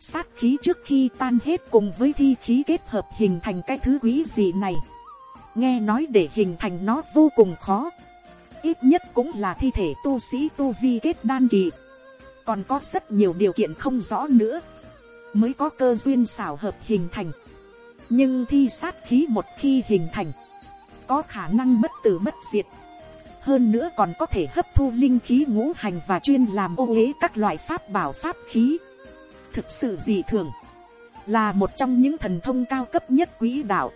Sát khí trước khi tan hết cùng với thi khí kết hợp hình thành cái thứ quý gì này. Nghe nói để hình thành nó vô cùng khó. Ít nhất cũng là thi thể tu sĩ tu vi kết đan kỳ còn có rất nhiều điều kiện không rõ nữa, mới có cơ duyên xảo hợp hình thành. Nhưng thi sát khí một khi hình thành, có khả năng bất tử bất diệt. Hơn nữa còn có thể hấp thu linh khí ngũ hành và chuyên làm ô uế các loại pháp bảo pháp khí. Thực sự dị thường, là một trong những thần thông cao cấp nhất quỹ đạo.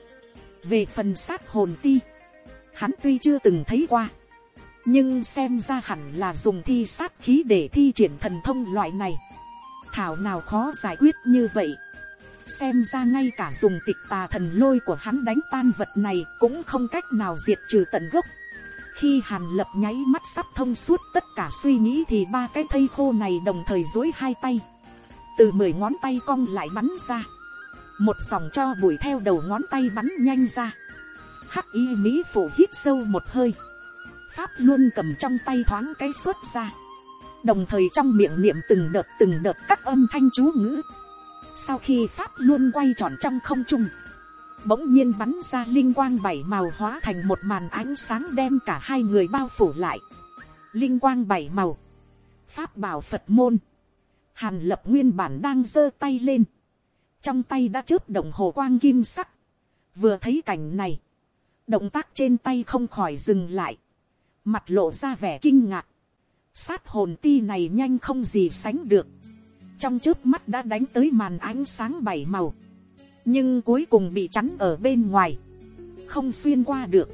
Về phần sát hồn ti, hắn tuy chưa từng thấy qua nhưng xem ra hẳn là dùng thi sát khí để thi triển thần thông loại này. Thảo nào khó giải quyết như vậy. Xem ra ngay cả dùng tịch tà thần lôi của hắn đánh tan vật này cũng không cách nào diệt trừ tận gốc. Khi hàn lập nháy mắt sắp thông suốt tất cả suy nghĩ thì ba cái thây khô này đồng thời dối hai tay. Từ mười ngón tay cong lại bắn ra. Một dòng cho bụi theo đầu ngón tay bắn nhanh ra. Hắc y mỹ phụ hít sâu một hơi pháp luôn cầm trong tay thoáng cái xuất ra. Đồng thời trong miệng niệm từng đợt từng đợt các âm thanh chú ngữ. Sau khi pháp luôn quay tròn trong không trung, bỗng nhiên bắn ra linh quang bảy màu hóa thành một màn ánh sáng đem cả hai người bao phủ lại. Linh quang bảy màu, pháp bảo phật môn. Hàn lập nguyên bản đang giơ tay lên. Trong tay đã chớp đồng hồ quang kim sắc. Vừa thấy cảnh này, động tác trên tay không khỏi dừng lại mặt lộ ra vẻ kinh ngạc. Sát hồn ti này nhanh không gì sánh được. Trong trước mắt đã đánh tới màn ánh sáng bảy màu. Nhưng cuối cùng bị chắn ở bên ngoài. Không xuyên qua được.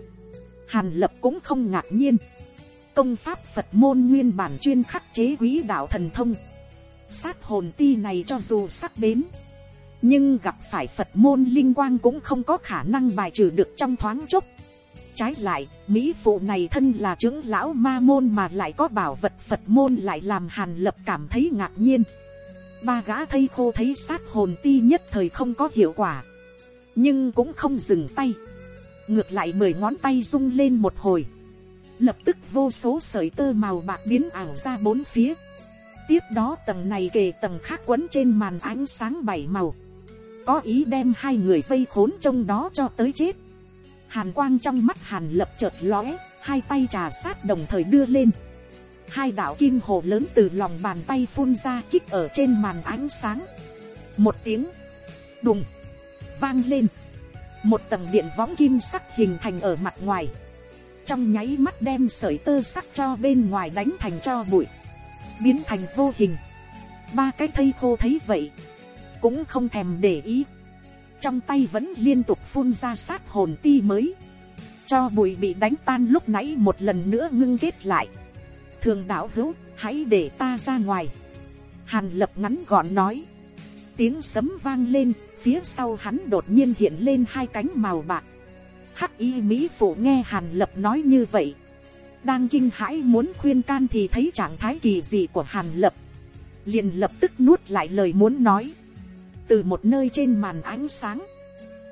Hàn lập cũng không ngạc nhiên. Công pháp phật môn nguyên bản chuyên khắc chế quý đạo thần thông. Sát hồn ti này cho dù sắc bén, nhưng gặp phải phật môn linh quang cũng không có khả năng bài trừ được trong thoáng chốc trái lại, mỹ phụ này thân là trưởng lão ma môn mà lại có bảo vật phật môn lại làm hàn lập cảm thấy ngạc nhiên. Ba gã thây khô thấy sát hồn ti nhất thời không có hiệu quả, nhưng cũng không dừng tay. Ngược lại mười ngón tay rung lên một hồi, lập tức vô số sợi tơ màu bạc biến ảo ra bốn phía. Tiếp đó tầng này kề tầng khác quấn trên màn ánh sáng bảy màu. Có ý đem hai người vây khốn trong đó cho tới chết hàn quang trong mắt hàn lập chợt lóe, hai tay trà sát đồng thời đưa lên. Hai đạo kim hồ lớn từ lòng bàn tay phun ra kích ở trên màn ánh sáng. Một tiếng, đùng, vang lên. Một tầng điện võng kim sắc hình thành ở mặt ngoài. Trong nháy mắt đem sợi tơ sắc cho bên ngoài đánh thành cho bụi. Biến thành vô hình. Ba cái thây khô thấy vậy, cũng không thèm để ý trong tay vẫn liên tục phun ra sát hồn ti mới. Cho bụi bị đánh tan lúc nãy một lần nữa ngưng kết lại. Thường đạo hữu, hãy để ta ra ngoài. Hàn lập ngắn gọn nói. Tiếng sấm vang lên, phía sau hắn đột nhiên hiện lên hai cánh màu bạc. Hắc y mỹ phụ nghe hàn lập nói như vậy. Đang kinh hãi muốn khuyên can thì thấy trạng thái kỳ dị của hàn lập. Liền lập tức nuốt lại lời muốn nói từ một nơi trên màn ánh sáng,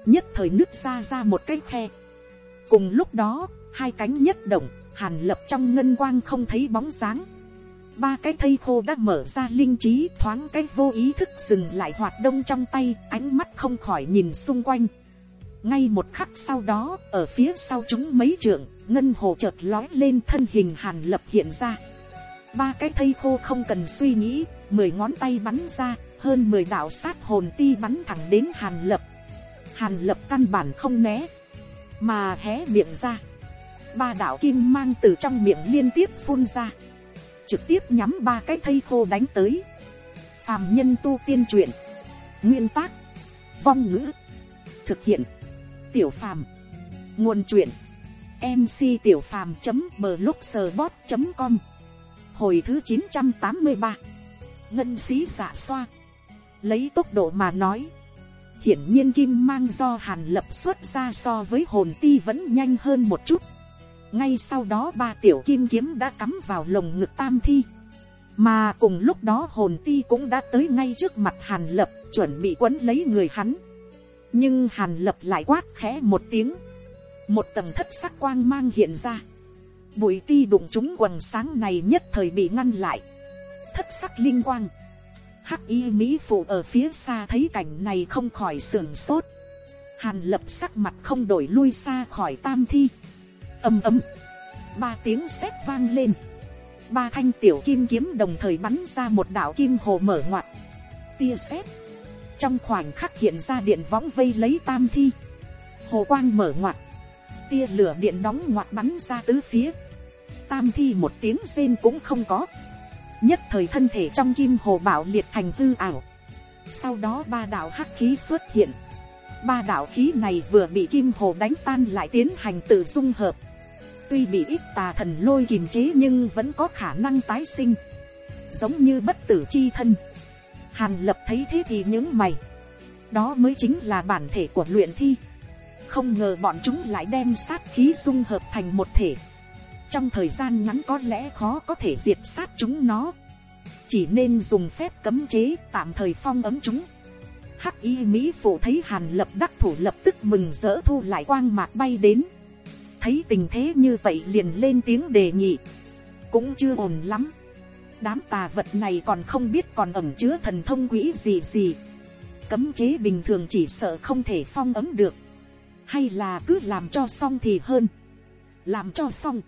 nhất thời nứt ra ra một cái khe. Cùng lúc đó, hai cánh nhất động, hàn lập trong ngân quang không thấy bóng dáng. Ba cái thây khô đã mở ra linh trí, thoáng cái vô ý thức dừng lại hoạt động trong tay, ánh mắt không khỏi nhìn xung quanh. Ngay một khắc sau đó, ở phía sau chúng mấy trượng, ngân hồ chợt lói lên thân hình hàn lập hiện ra. Ba cái thây khô không cần suy nghĩ, mười ngón tay bắn ra hơn mười đạo sát hồn ti bắn thẳng đến hàn lập. Hàn lập căn bản không né, mà hé miệng ra. Ba đạo kim mang từ trong miệng liên tiếp phun ra, trực tiếp nhắm ba cái thây khô đánh tới. Phàm nhân tu tiên truyện, nguyên tác, vong ngữ, thực hiện, tiểu phàm, nguồn truyện mc tiểu phàm blogspot com. Hồi thứ chín trăm tám mươi ba, ngân sĩ giả xoa lấy tốc độ mà nói. Hiển nhiên kim mang do hàn lập xuất ra so với hồn ti vẫn nhanh hơn một chút. Ngay sau đó ba tiểu kim kiếm đã cắm vào lồng ngực tam thi. Mà cùng lúc đó hồn ti cũng đã tới ngay trước mặt hàn lập, chuẩn bị quấn lấy người hắn. Nhưng hàn lập lại quát khẽ một tiếng. Một tầng thất sắc quang mang hiện ra. Bụi ti đụng chúng quần sáng này nhất thời bị ngăn lại. Thất sắc linh quang hắc y mỹ phụ ở phía xa thấy cảnh này không khỏi sườn sốt. Hàn lập sắc mặt không đổi lui xa khỏi tam thi. Âm ấm. ba tiếng sét vang lên. Ba thanh tiểu kim kiếm đồng thời bắn ra một đạo kim hồ mở ngoặt. Tia sét. Trong khoảnh khắc hiện ra điện võng vây lấy tam thi. Hồ quang mở ngoặt. Tia lửa điện đóng ngoặt bắn ra tứ phía. Tam thi một tiếng rên cũng không có nhất thời thân thể trong kim hồ bảo liệt thành hư ảo. Sau đó ba đạo hắc khí xuất hiện. Ba đạo khí này vừa bị kim hồ đánh tan lại tiến hành tự dung hợp. Tuy bị ít tà thần lôi kiềm chế nhưng vẫn có khả năng tái sinh. Giống như bất tử chi thân. Hàn lập thấy thế thì những mày. Đó mới chính là bản thể của luyện thi. Không ngờ bọn chúng lại đem sát khí dung hợp thành một thể trong thời gian ngắn có lẽ khó có thể diệt sát chúng nó. Chỉ nên dùng phép cấm chế tạm thời phong ấm chúng. Hắc y mỹ phụ thấy hàn lập đắc thủ lập tức mừng rỡ thu lại quang mạc bay đến. Thấy tình thế như vậy liền lên tiếng đề nghị. Cũng chưa ổn lắm. Đám tà vật này còn không biết còn ẩm chứa thần thông quỹ gì gì. Cấm chế bình thường chỉ sợ không thể phong ấm được. Hay là cứ làm cho xong thì hơn. Làm cho xong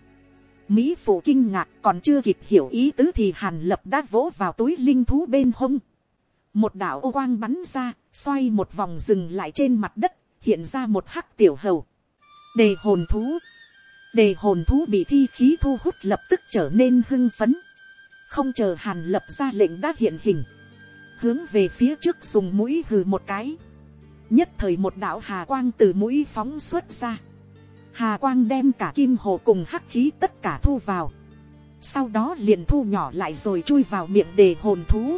mỹ phụ kinh ngạc còn chưa kịp hiểu ý tứ thì hàn lập đã vỗ vào túi linh thú bên hông. Một đạo ô quang bắn ra, xoay một vòng dừng lại trên mặt đất, hiện ra một hắc tiểu hầu. Đề hồn thú. Đề hồn thú bị thi khí thu hút lập tức trở nên hưng phấn. Không chờ hàn lập ra lệnh đã hiện hình. Hướng về phía trước dùng mũi hừ một cái. Nhất thời một đạo hà quang từ mũi phóng xuất ra hà quang đem cả kim hồ cùng hắc khí tất cả thu vào. Sau đó liền thu nhỏ lại rồi chui vào miệng đề hồn thú.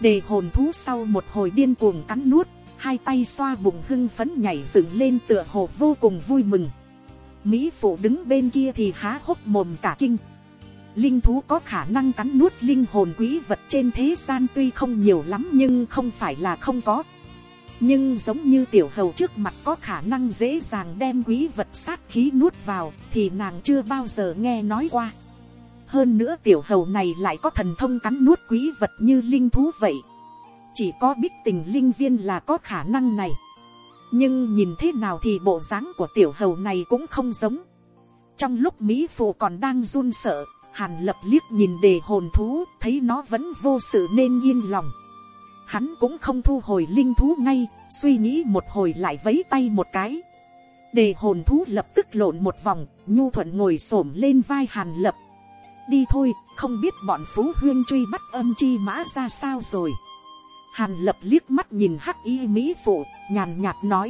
Đề hồn thú sau một hồi điên cuồng cắn nuốt, hai tay xoa bụng hưng phấn nhảy dựng lên tựa hồ vô cùng vui mừng. Mỹ phụ đứng bên kia thì há hốc mồm cả kinh. Linh thú có khả năng cắn nuốt linh hồn quý vật trên thế gian tuy không nhiều lắm nhưng không phải là không có nhưng giống như tiểu hầu trước mặt có khả năng dễ dàng đem quý vật sát khí nuốt vào, thì nàng chưa bao giờ nghe nói qua. Hơn nữa tiểu hầu này lại có thần thông cắn nuốt quý vật như linh thú vậy. Chỉ có bích tình linh viên là có khả năng này. Nhưng nhìn thế nào thì bộ dáng của tiểu hầu này cũng không giống. Trong lúc mỹ phụ còn đang run sợ, hàn lập liếc nhìn đề hồn thú, thấy nó vẫn vô sự nên yên lòng hắn cũng không thu hồi linh thú ngay, suy nghĩ một hồi lại vấy tay một cái. Đề hồn thú lập tức lộn một vòng, nhu thuận ngồi s ổ m lên vai hàn lập. Đi thôi, không biết bọn phú huyên truy bắt âm chi mã ra sao rồi. Hàn lập liếc mắt nhìn hắc y mỹ phụ, nhàn nhạt nói.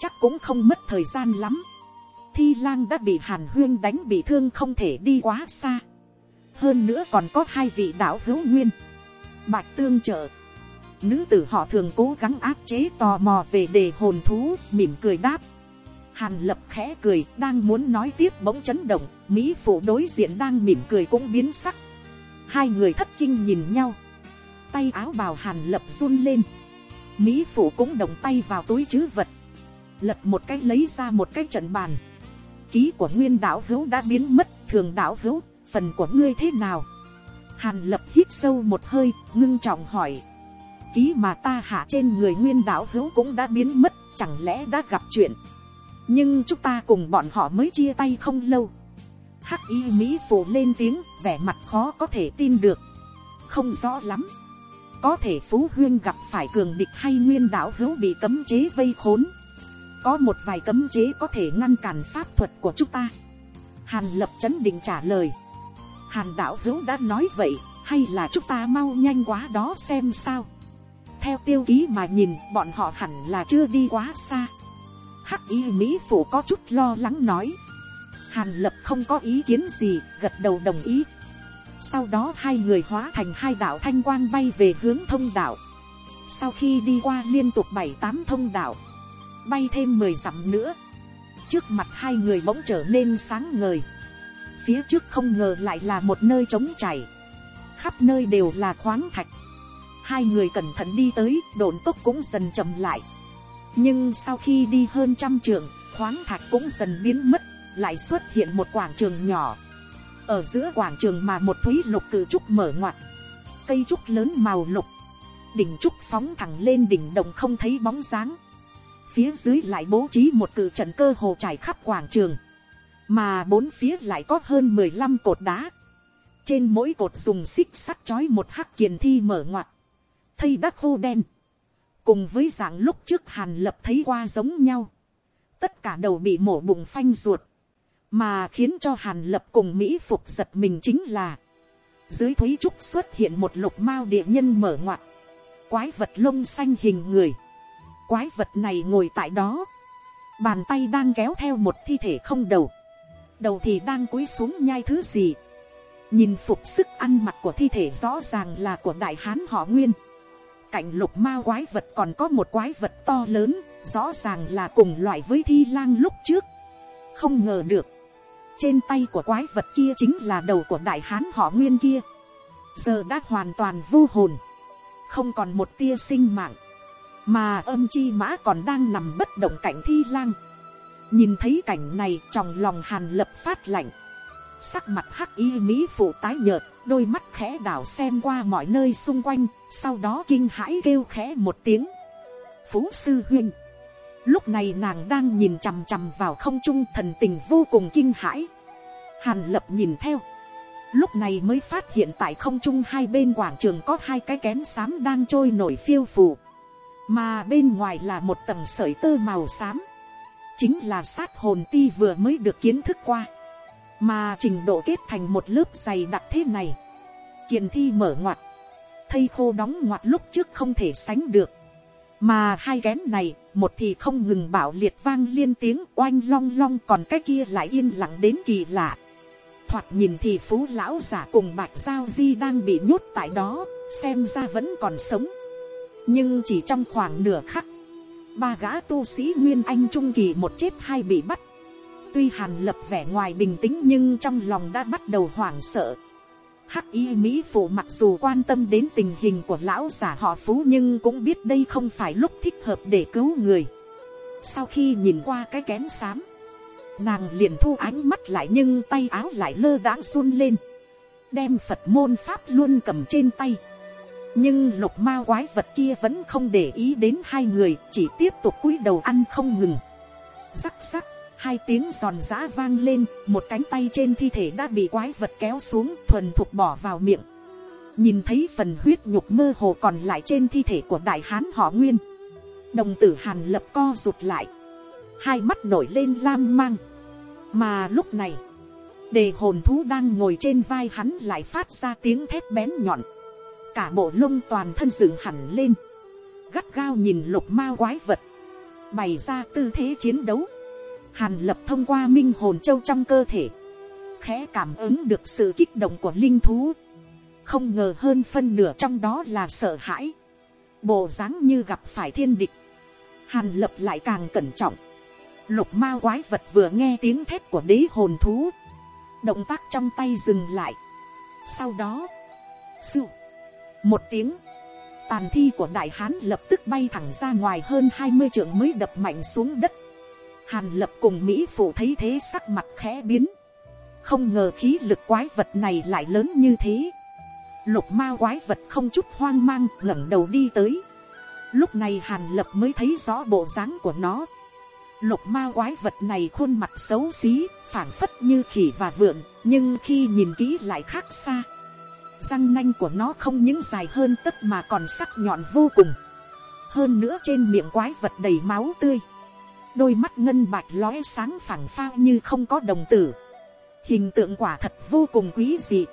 Chắc cũng không mất thời gian lắm. Thi lang đã bị hàn huyên đánh bị thương không thể đi quá xa. Hơn nữa còn có hai vị đạo hữu nguyên. Bạch tương trợ nữ tử họ thường cố gắng áp chế tò mò về đề hồn thú, mỉm cười đáp. Hàn lập khẽ cười, đang muốn nói tiếp bỗng chấn động, mỹ phụ đối diện đang mỉm cười cũng biến sắc. Hai người thất kinh nhìn nhau. Tay áo bào hàn lập run lên. Mỹ phụ cũng động tay vào túi chứ vật. Lật một cái lấy ra một cái trận bàn. Ký của nguyên đảo hữu đã biến mất, thường đảo hữu, phần của ngươi thế nào? Hàn lập hít sâu một hơi, ngưng trọng hỏi ký mà ta hạ trên người nguyên đạo hữu cũng đã biến mất, chẳng lẽ đã gặp chuyện? Nhưng chúng ta cùng bọn họ mới chia tay không lâu. Hắc y mỹ phụ lên tiếng, vẻ mặt khó có thể tin được. Không rõ lắm. Có thể phú huyên gặp phải cường địch hay nguyên đạo hữu bị cấm chế vây khốn. Có một vài cấm chế có thể ngăn cản pháp thuật của chúng ta. Hàn lập chấn định trả lời. Hàn đạo hữu đã nói vậy, hay là chúng ta mau nhanh quá đó xem sao? Theo tiêu ký mà nhìn, bọn họ hẳn là chưa đi quá xa. Hắc y mỹ phủ có chút lo lắng nói. Hàn lập không có ý kiến gì, gật đầu đồng ý. Sau đó hai người hóa thành hai đạo thanh quang bay về hướng thông đạo. Sau khi đi qua liên tục bảy tám thông đạo, bay thêm mười dặm nữa, trước mặt hai người bỗng trở nên sáng ngời. Phía trước không ngờ lại là một nơi trống chảy. Khắp nơi đều là khoáng thạch hai người cẩn thận đi tới, đồn tốc cũng dần chậm lại. Nhưng sau khi đi hơn trăm trường, khoáng thạch cũng dần biến mất, lại xuất hiện một quảng trường nhỏ. Ở giữa quảng trường mà một thúy lục cự trúc mở ngoặt. Cây trúc lớn màu lục. Đỉnh trúc phóng thẳng lên đỉnh đồng không thấy bóng dáng. Phía dưới lại bố trí một cự trận cơ hồ trải khắp quảng trường. Mà bốn phía lại có hơn mười lăm cột đá. Trên mỗi cột dùng xích sắt chói một hắc kiền thi mở ngoặt thây đắc khô đen. Cùng với dạng lúc trước hàn lập thấy qua giống nhau. Tất cả đầu bị mổ bụng phanh ruột. Mà khiến cho hàn lập cùng mỹ phục giật mình chính là. Dưới thúy trúc xuất hiện một lục mao địa nhân mở ngoặt. Quái vật lông xanh hình người. Quái vật này ngồi tại đó. Bàn tay đang kéo theo một thi thể không đầu. Đầu thì đang cúi xuống nhai thứ gì? Nhìn phục sức ăn mặc của thi thể rõ ràng là của đại hán họ nguyên cạnh lục ma quái vật còn có một quái vật to lớn, rõ ràng là cùng loại với thi lang lúc trước. Không ngờ được, trên tay của quái vật kia chính là đầu của đại hán họ nguyên kia. Giờ đã hoàn toàn vô hồn, không còn một tia sinh mạng, mà âm chi mã còn đang nằm bất động cạnh thi lang. Nhìn thấy cảnh này, trong lòng hàn lập phát lạnh, sắc mặt hắc y mỹ phụ tái nhợt đôi mắt khẽ đảo xem qua mọi nơi xung quanh, sau đó kinh hãi kêu khẽ một tiếng. Phú sư huynh. Lúc này nàng đang nhìn chằm chằm vào không trung thần tình vô cùng kinh hãi. Hàn lập nhìn theo. Lúc này mới phát hiện tại không trung hai bên quảng trường có hai cái kén xám đang trôi nổi phiêu phù. Mà bên ngoài là một tầng sợi tơ màu xám. Chính là sát hồn ti vừa mới được kiến thức qua mà trình độ kết thành một lớp dày đặc thế này. Kiền thi mở ngoặt. Thây khô đóng ngoặt lúc trước không thể sánh được. Mà hai ghén này, một thì không ngừng bảo liệt vang liên tiếng oanh long long còn cái kia lại yên lặng đến kỳ lạ. Thoạt nhìn thì phú lão giả cùng bạch giao di đang bị nhốt tại đó, xem ra vẫn còn sống. Nhưng chỉ trong khoảng nửa khắc, ba gã tu sĩ nguyên anh trung kỳ một chết hai bị bắt tuy hàn lập vẻ ngoài bình tĩnh nhưng trong lòng đã bắt đầu hoảng sợ. Hắc y mỹ phụ mặc dù quan tâm đến tình hình của lão giả họ phú nhưng cũng biết đây không phải lúc thích hợp để cứu người. Sau khi nhìn qua cái kén xám, nàng liền thu ánh mắt lại nhưng tay áo lại lơ đãng run lên. Đem phật môn pháp luôn cầm trên tay. Nhưng lục ma quái vật kia vẫn không để ý đến hai người, chỉ tiếp tục cúi đầu ăn không ngừng. Rắc rắc hai tiếng giòn giã vang lên, một cánh tay trên thi thể đã bị quái vật kéo xuống, thuần thục bỏ vào miệng. Nhìn thấy phần huyết nhục mơ hồ còn lại trên thi thể của đại hán họ nguyên. Đồng tử hàn lập co rụt lại. Hai mắt nổi lên lam mang. Mà lúc này, đề hồn thú đang ngồi trên vai hắn lại phát ra tiếng thét bén nhọn. Cả bộ lông toàn thân dựng hẳn lên. Gắt gao nhìn lục ma quái vật. Bày ra tư thế chiến đấu hàn lập thông qua minh hồn châu trong cơ thể. Khẽ cảm ứng được sự kích động của linh thú. Không ngờ hơn phân nửa trong đó là sợ hãi. Bộ dáng như gặp phải thiên địch. Hàn lập lại càng cẩn trọng. Lục ma quái vật vừa nghe tiếng thét của đế hồn thú. Động tác trong tay dừng lại. Sau đó sưu một tiếng. Tàn thi của đại hán lập tức bay thẳng ra ngoài hơn hai mươi trượng mới đập mạnh xuống đất hàn lập cùng mỹ phụ thấy thế sắc mặt khẽ biến. Không ngờ khí lực quái vật này lại lớn như thế. Lục ma quái vật không chút hoang mang ngẩng đầu đi tới. Lúc này hàn lập mới thấy rõ bộ dáng của nó. Lục ma quái vật này khuôn mặt xấu xí phảng phất như khỉ và vượn, nhưng khi nhìn kỹ lại khác xa. Răng nanh của nó không những dài hơn tất mà còn sắc nhọn vô cùng. Hơn nữa trên miệng quái vật đầy máu tươi đôi mắt ngân bạch lóe sáng phẳng phao như không có đồng tử. Hình tượng quả thật vô cùng quý dị.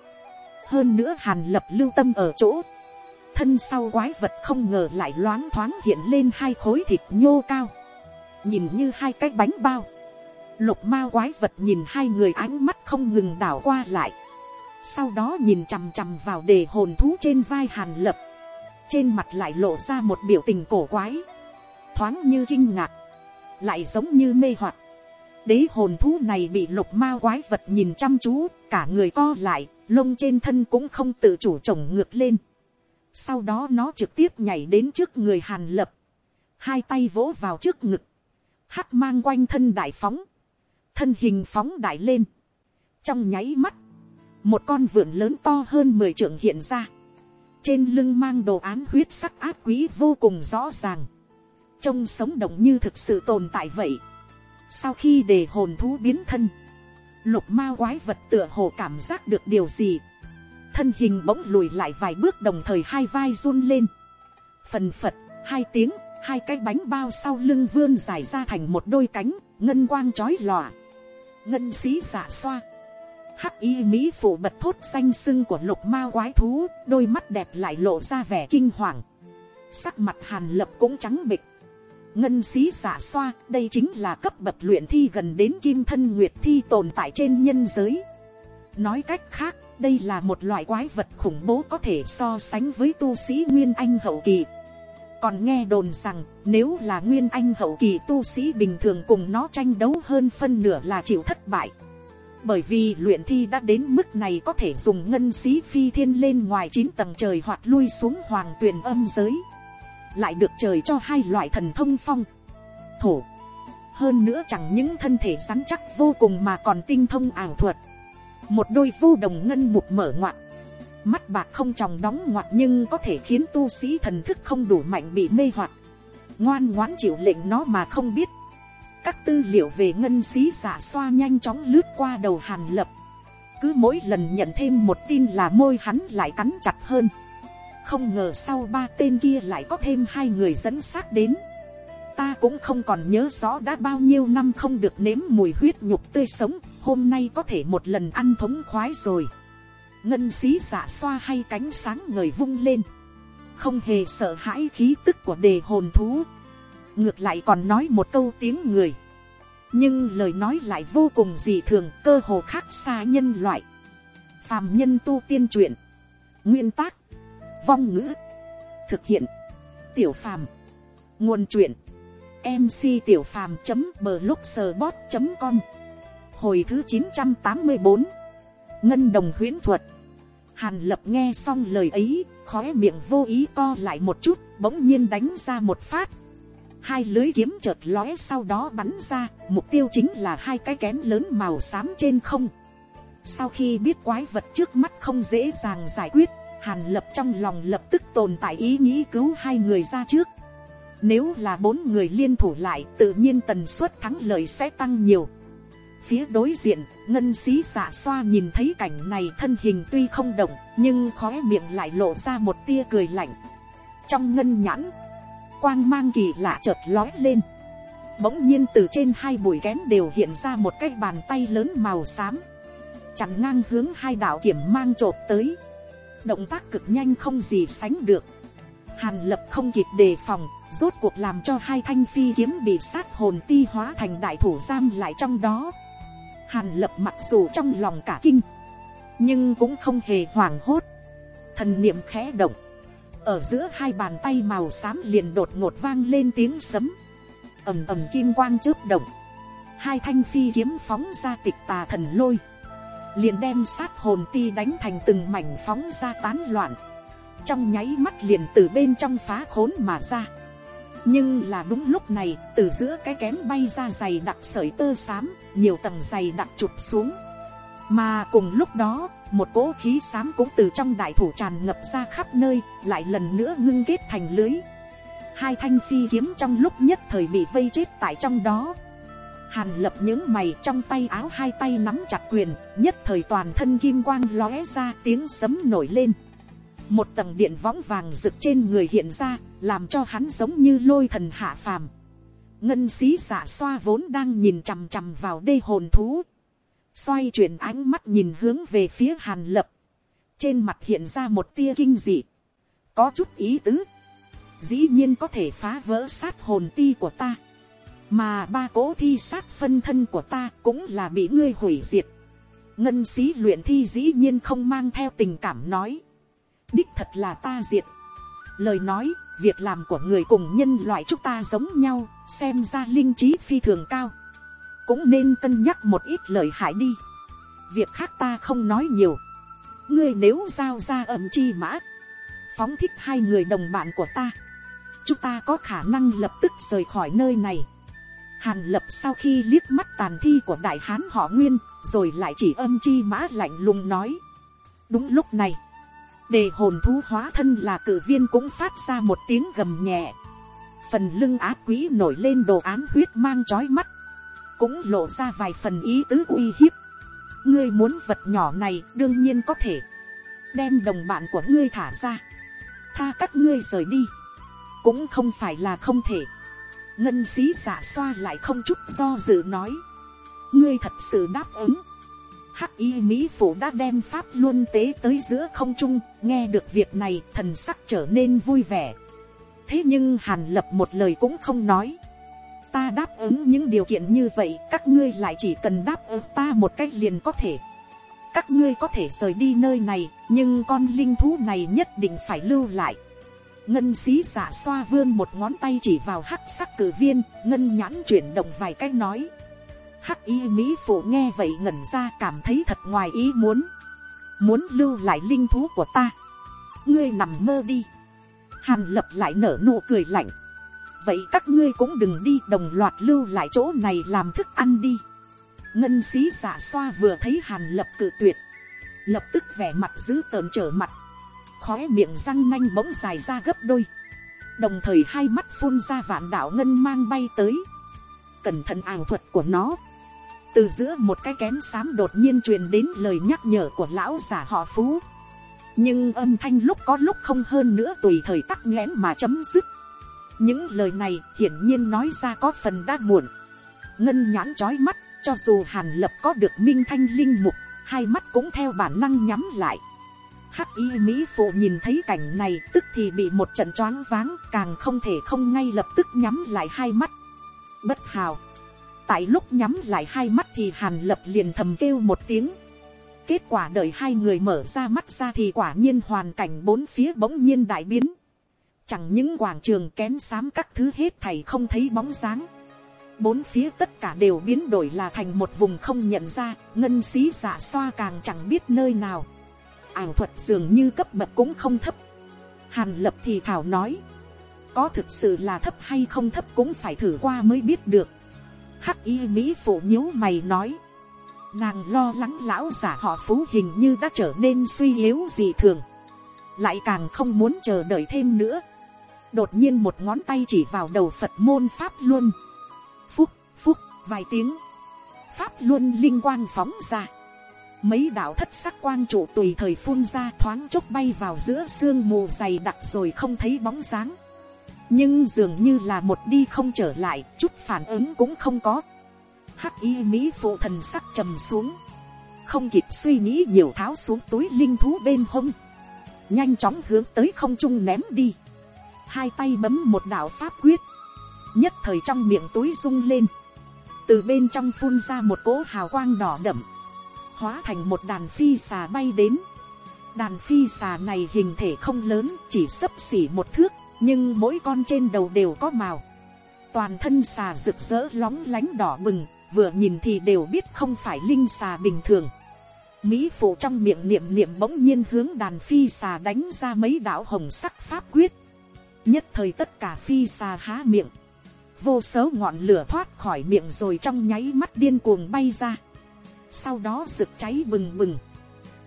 Hơn nữa hàn lập lưu tâm ở chỗ. Thân sau quái vật không ngờ lại loáng thoáng hiện lên hai khối thịt nhô cao. Nhìn như hai cái bánh bao. Lục ma quái vật nhìn hai người ánh mắt không ngừng đảo qua lại. Sau đó nhìn chằm chằm vào đề hồn thú trên vai hàn lập. Trên mặt lại lộ ra một biểu tình cổ quái. Thoáng như kinh ngạc lại giống như mê hoặc. Đế hồn thú này bị lục ma quái vật nhìn chăm chú, cả người co lại, lông trên thân cũng không tự chủ trồng ngược lên. Sau đó nó trực tiếp nhảy đến trước người hàn lập. Hai tay vỗ vào trước ngực. Hắc mang quanh thân đại phóng. Thân hình phóng đại lên. Trong nháy mắt, một con vượn lớn to hơn mười trượng hiện ra. Trên lưng mang đồ án huyết sắc ác quý vô cùng rõ ràng trông sống động như thực sự tồn tại vậy. Sau khi để hồn thú biến thân, lục ma quái vật tựa hồ cảm giác được điều gì. Thân hình bỗng lùi lại vài bước đồng thời hai vai run lên. Phần phật, hai tiếng, hai cái bánh bao sau lưng vươn dài ra thành một đôi cánh, ngân quang trói lòa. Ngân xí giả xoa. Hắc y mỹ phụ bật thốt danh sưng của lục ma quái thú, đôi mắt đẹp lại lộ ra vẻ kinh hoàng. Sắc mặt hàn lập cũng trắng bịch ngân xí giả xoa, đây chính là cấp bậc luyện thi gần đến kim thân nguyệt thi tồn tại trên nhân giới. Nói cách khác, đây là một loại quái vật khủng bố có thể so sánh với tu sĩ nguyên anh hậu kỳ. Còn nghe đồn rằng, nếu là nguyên anh hậu kỳ tu sĩ bình thường cùng nó tranh đấu hơn phân nửa là chịu thất bại. Bởi vì luyện thi đã đến mức này có thể dùng ngân xí phi thiên lên ngoài chín tầng trời hoặc lui xuống hoàng tuyền âm giới lại được trời cho hai loại thần thông phong. Thổ. Hơn nữa chẳng những thân thể rắn chắc vô cùng mà còn tinh thông ảo thuật. Một đôi vô đồng ngân mục mở ngoặt. Mắt bạc không tròng đóng ngoặt nhưng có thể khiến tu sĩ thần thức không đủ mạnh bị mê hoặc. Ngoan ngoãn chịu lệnh nó mà không biết. Các tư liệu về ngân xí giả xoa nhanh chóng lướt qua đầu hàn lập. Cứ mỗi lần nhận thêm một tin là môi hắn lại cắn chặt hơn không ngờ sau ba tên kia lại có thêm hai người dẫn xác đến. Ta cũng không còn nhớ rõ đã bao nhiêu năm không được nếm mùi huyết nhục tươi sống, hôm nay có thể một lần ăn thống khoái rồi. Ngân xí giả xoa hay cánh sáng ngời vung lên. Không hề sợ hãi khí tức của đề hồn thú. Ngược lại còn nói một câu tiếng người. Nhưng lời nói lại vô cùng dị thường, cơ hồ khác xa nhân loại. Phàm nhân tu tiên truyện. Nguyên tác vong ngữ, thực hiện, tiểu phàm, nguồn truyện mc tiểu phàm com, hồi thứ chín trăm tám mươi bốn, ngân đồng huyễn thuật. Hàn lập nghe xong lời ấy, khóe miệng vô ý co lại một chút, bỗng nhiên đánh ra một phát. Hai lưới kiếm chợt lóe sau đó bắn ra, mục tiêu chính là hai cái kén lớn màu xám trên không. Sau khi biết quái vật trước mắt không dễ dàng giải quyết hàn lập trong lòng lập tức tồn tại ý nghĩ cứu hai người ra trước nếu là bốn người liên thủ lại tự nhiên tần suất thắng lợi sẽ tăng nhiều phía đối diện, ngân xí xạ xoa nhìn thấy cảnh này thân hình tuy không động, nhưng khóe miệng lại lộ ra một tia cười lạnh. Trong ngân nhãn, quang mang kỳ lạ chợt lói lên. Bỗng nhiên từ trên hai bụi kén đều hiện ra một cái bàn tay lớn màu xám. Chặn ngang hướng hai đạo kiểm mang trột tới. Động tác cực nhanh không gì sánh được. Hàn lập không kịp đề phòng, rốt cuộc làm cho hai thanh phi kiếm bị sát hồn ti hóa thành đại thủ giam lại trong đó. Hàn lập mặc dù trong lòng cả kinh, nhưng cũng không hề hoảng hốt. Thần niệm khẽ động, ở giữa hai bàn tay màu xám liền đột ngột vang lên tiếng sấm, ầm ầm kim quang chớp động, hai thanh phi kiếm phóng ra tịch tà thần lôi, liền đem sát hồn ti đánh thành từng mảnh phóng ra tán loạn, trong nháy mắt liền từ bên trong phá khốn mà ra. Nhưng là đúng lúc này từ giữa cái kén bay ra giày đặc sợi tơ xám nhiều tầng giày đặc chụp xuống. Mà cùng lúc đó một cỗ khí xám cũng từ trong đại thủ tràn ngập ra khắp nơi lại lần nữa ngưng kết thành lưới. Hai thanh phi kiếm trong lúc nhất thời bị vây chết tại trong đó hàn lập những mày trong tay áo hai tay nắm chặt quyền, nhất thời toàn thân kim quang lóe ra, tiếng sấm nổi lên. Một tầng điện võng vàng rực trên người hiện ra, làm cho hắn giống như lôi thần hạ phàm. Ngân xí giả xoa vốn đang nhìn chằm chằm vào đê hồn thú. Xoay chuyển ánh mắt nhìn hướng về phía hàn lập. Trên mặt hiện ra một tia kinh dị. Có chút ý tứ. Dĩ nhiên có thể phá vỡ sát hồn ti của ta mà ba cố thi sát phân thân của ta cũng là bị ngươi hủy diệt. Ngân sĩ luyện thi dĩ nhiên không mang theo tình cảm nói. Đích thật là ta diệt. Lời nói, việc làm của người cùng nhân loại chúng ta giống nhau, xem ra linh trí phi thường cao. Cũng nên cân nhắc một ít lời hại đi. Việc khác ta không nói nhiều. Ngươi nếu giao ra ẩm chi mã, phóng thích hai người đồng bạn của ta, chúng ta có khả năng lập tức rời khỏi nơi này hàn lập sau khi liếc mắt tàn thi của đại hán họ nguyên, rồi lại chỉ âm chi mã lạnh lùng nói. Đúng lúc này đề hồn thú hóa thân là cử viên cũng phát ra một tiếng gầm nhẹ. Phần lưng á quý nổi lên đồ án huyết mang trói mắt. Cũng lộ ra vài phần ý tứ uy hiếp. Ngươi muốn vật nhỏ này đương nhiên có thể. Đem đồng bạn của ngươi thả ra. Tha các ngươi rời đi. Cũng không phải là không thể ngân sĩ giả xoa lại không chút do dự nói. Ngươi thật sự đáp ứng. Hắc y mỹ phủ đã đem pháp luân tế tới giữa không trung, nghe được việc này thần sắc trở nên vui vẻ. Thế nhưng hàn lập một lời cũng không nói. Ta đáp ứng những điều kiện như vậy, các ngươi lại chỉ cần đáp ứng ta một cách liền có thể. Các ngươi có thể rời đi nơi này, nhưng con linh thú này nhất định phải lưu lại ngân xí giả xoa vươn một ngón tay chỉ vào hắc sắc cử viên, ngân nhãn chuyển động vài cách nói. Hắc y mỹ phụ nghe vậy ngẩn ra cảm thấy thật ngoài ý muốn. Muốn lưu lại linh thú của ta. Ngươi nằm mơ đi. Hàn lập lại nở nụ cười lạnh. Vậy các ngươi cũng đừng đi, đồng loạt lưu lại chỗ này làm thức ăn đi. Ngân xí giả xoa vừa thấy hàn lập cự tuyệt. Lập tức vẻ mặt dữ tợn trở mặt khói miệng răng nanh bỗng dài ra gấp đôi. Đồng thời hai mắt phun ra vạn đạo ngân mang bay tới. Cẩn thận ảo thuật của nó. Từ giữa một cái kén xám đột nhiên truyền đến lời nhắc nhở của lão giả họ phú. Nhưng âm thanh lúc có lúc không hơn nữa tùy thời tắc nghẽn mà chấm dứt. Những lời này hiển nhiên nói ra có phần đã muộn. Ngân nhãn trói mắt, cho dù hàn lập có được minh thanh linh mục, hai mắt cũng theo bản năng nhắm lại hắc y mỹ phụ nhìn thấy cảnh này, tức thì bị một trận choáng váng, càng không thể không ngay lập tức nhắm lại hai mắt. Bất hào. Tại lúc nhắm lại hai mắt thì hàn lập liền thầm kêu một tiếng. Kết quả đợi hai người mở ra mắt ra thì quả nhiên hoàn cảnh bốn phía bỗng nhiên đại biến. Chẳng những quảng trường kén xám các thứ hết thầy không thấy bóng dáng. Bốn phía tất cả đều biến đổi là thành một vùng không nhận ra, ngân xí giả dạ xoa càng chẳng biết nơi nào ảo thuật dường như cấp bậc cũng không thấp. Hàn lập thì thảo nói, có thực sự là thấp hay không thấp cũng phải thử qua mới biết được. Hắc y mỹ phụ nhíu mày nói, nàng lo lắng lão giả họ phú hình như đã trở nên suy yếu gì thường. Lại càng không muốn chờ đợi thêm nữa. Đột nhiên một ngón tay chỉ vào đầu phật môn pháp luôn phúc phúc, vài tiếng. Pháp luôn linh quang phóng ra mấy đạo thất sắc quang trụ tùy thời phun ra thoáng chốc bay vào giữa sương mù dày đặc rồi không thấy bóng dáng. Nhưng dường như là một đi không trở lại, chút phản ứng cũng không có. Hắc y mỹ phụ thần sắc trầm xuống. Không kịp suy nghĩ nhiều tháo xuống túi linh thú bên hông. Nhanh chóng hướng tới không trung ném đi. Hai tay bấm một đạo pháp quyết. Nhất thời trong miệng túi rung lên. Từ bên trong phun ra một cỗ hào quang đỏ đậm hóa thành một đàn phi xà bay đến. Đàn phi xà này hình thể không lớn, chỉ sấp xỉ một thước, nhưng mỗi con trên đầu đều có màu toàn thân xà rực rỡ lóng lánh đỏ bừng, vừa nhìn thì đều biết không phải linh xà bình thường. Mỹ phụ trong miệng niệm niệm bỗng nhiên hướng đàn phi xà đánh ra mấy đạo hồng sắc pháp quyết. Nhất thời tất cả phi xà há miệng. Vô số ngọn lửa thoát khỏi miệng rồi trong nháy mắt điên cuồng bay ra sau đó rực cháy bừng bừng.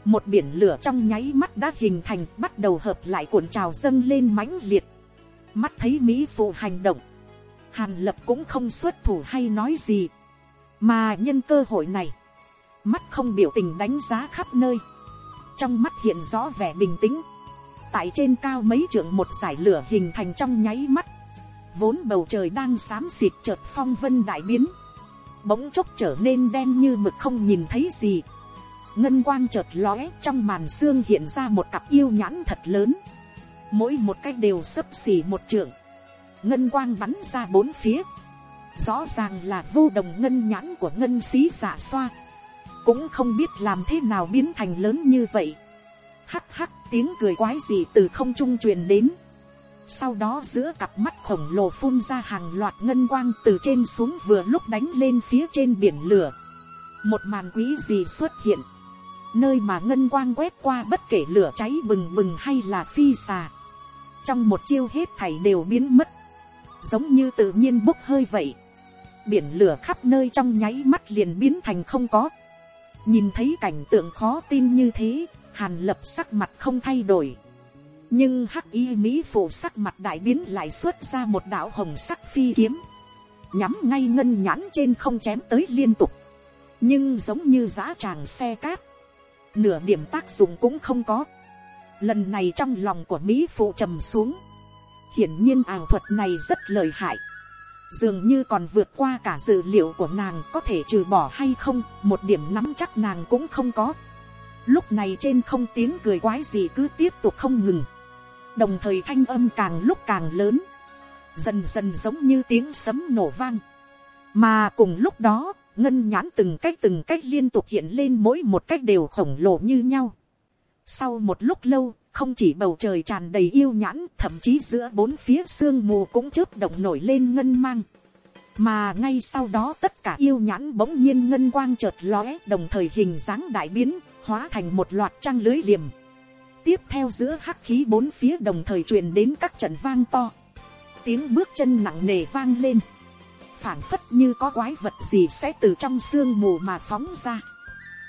Một biển lửa trong nháy mắt đã hình thành, bắt đầu hợp lại cuộn trào dâng lên mãnh liệt. Mắt thấy mỹ phụ hành động. Hàn lập cũng không xuất thủ hay nói gì. Mà nhân cơ hội này, mắt không biểu tình đánh giá khắp nơi. Trong mắt hiện rõ vẻ bình tĩnh. Tại trên cao mấy trượng một giải lửa hình thành trong nháy mắt. Vốn bầu trời đang xám xịt chợt phong vân đại biến bỗng chốc trở nên đen như mực không nhìn thấy gì. Ngân quang chợt lóe, trong màn xương hiện ra một cặp yêu nhãn thật lớn. Mỗi một cách đều sấp xỉ một trượng. Ngân quang bắn ra bốn phía. Rõ ràng là vô đồng ngân nhãn của ngân xí giả xoa. Cũng không biết làm thế nào biến thành lớn như vậy. Hắc hắc, tiếng cười quái gì từ không trung truyền đến sau đó giữa cặp mắt khổng lồ phun ra hàng loạt ngân quang từ trên xuống vừa lúc đánh lên phía trên biển lửa. Một màn quý gì xuất hiện? Nơi mà ngân quang quét qua bất kể lửa cháy bừng bừng hay là phi xà. Trong một chiêu hết thảy đều biến mất. Giống như tự nhiên bốc hơi vậy. Biển lửa khắp nơi trong nháy mắt liền biến thành không có. Nhìn thấy cảnh tượng khó tin như thế, hàn lập sắc mặt không thay đổi nhưng hắc y mỹ phụ sắc mặt đại biến lại xuất ra một đạo hồng sắc phi kiếm. Nhắm ngay ngân nhãn trên không chém tới liên tục. Nhưng giống như giá tràng xe cát. Nửa điểm tác dụng cũng không có. Lần này trong lòng của mỹ phụ trầm xuống. Hiển nhiên ảo thuật này rất lợi hại. Dường như còn vượt qua cả dự liệu của nàng có thể trừ bỏ hay không, một điểm nắm chắc nàng cũng không có. Lúc này trên không tiếng cười quái gì cứ tiếp tục không ngừng đồng thời thanh âm càng lúc càng lớn, dần dần giống như tiếng sấm nổ vang. Mà cùng lúc đó, ngân nhãn từng cách từng cách liên tục hiện lên mỗi một cách đều khổng lồ như nhau. Sau một lúc lâu, không chỉ bầu trời tràn đầy yêu nhãn, thậm chí giữa bốn phía sương mù cũng chớp động nổi lên ngân mang. Mà ngay sau đó tất cả yêu nhãn bỗng nhiên ngân quang chợt lóe, đồng thời hình dáng đại biến, hóa thành một loạt trăng lưới liềm tiếp theo giữa hắc khí bốn phía đồng thời truyền đến các trận vang to. Tiếng bước chân nặng nề vang lên. Phảng phất như có quái vật gì sẽ từ trong sương mù mà phóng ra.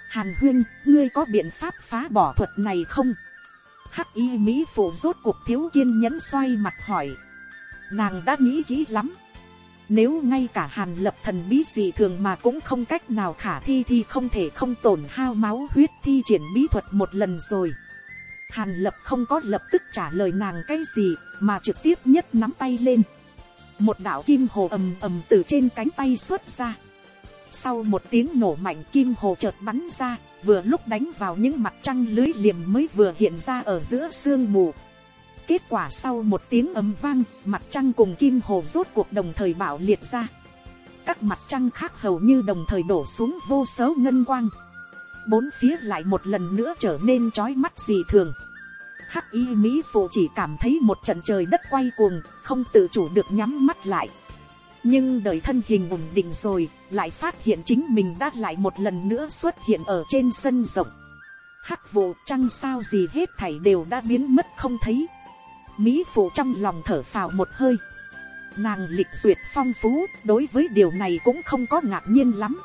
Hàn huyên, ngươi có biện pháp phá bỏ thuật này không? Hắc y mỹ phụ rốt cuộc thiếu kiên nhẫn xoay mặt hỏi. Nàng đã nghĩ kỹ lắm. Nếu ngay cả hàn lập thần bí gì thường mà cũng không cách nào khả thi thì không thể không tổn hao máu huyết thi triển bí thuật một lần rồi hàn lập không có lập tức trả lời nàng cái gì, mà trực tiếp nhất nắm tay lên. Một đạo kim hồ ầm ầm từ trên cánh tay xuất ra. Sau một tiếng nổ mạnh kim hồ chợt bắn ra, vừa lúc đánh vào những mặt trăng lưới liềm mới vừa hiện ra ở giữa sương mù. Kết quả sau một tiếng ấm vang, mặt trăng cùng kim hồ rốt cuộc đồng thời bạo liệt ra. Các mặt trăng khác hầu như đồng thời đổ xuống vô số ngân quang bốn phía lại một lần nữa trở nên trói mắt dị thường. Hắc y mỹ phụ chỉ cảm thấy một trận trời đất quay cuồng, không tự chủ được nhắm mắt lại. Nhưng đợi thân hình ổn định rồi, lại phát hiện chính mình đã lại một lần nữa xuất hiện ở trên sân rộng. Hắc vụ trăng sao gì hết thảy đều đã biến mất không thấy. Mỹ phụ trong lòng thở phào một hơi. Nàng lịch duyệt phong phú, đối với điều này cũng không có ngạc nhiên lắm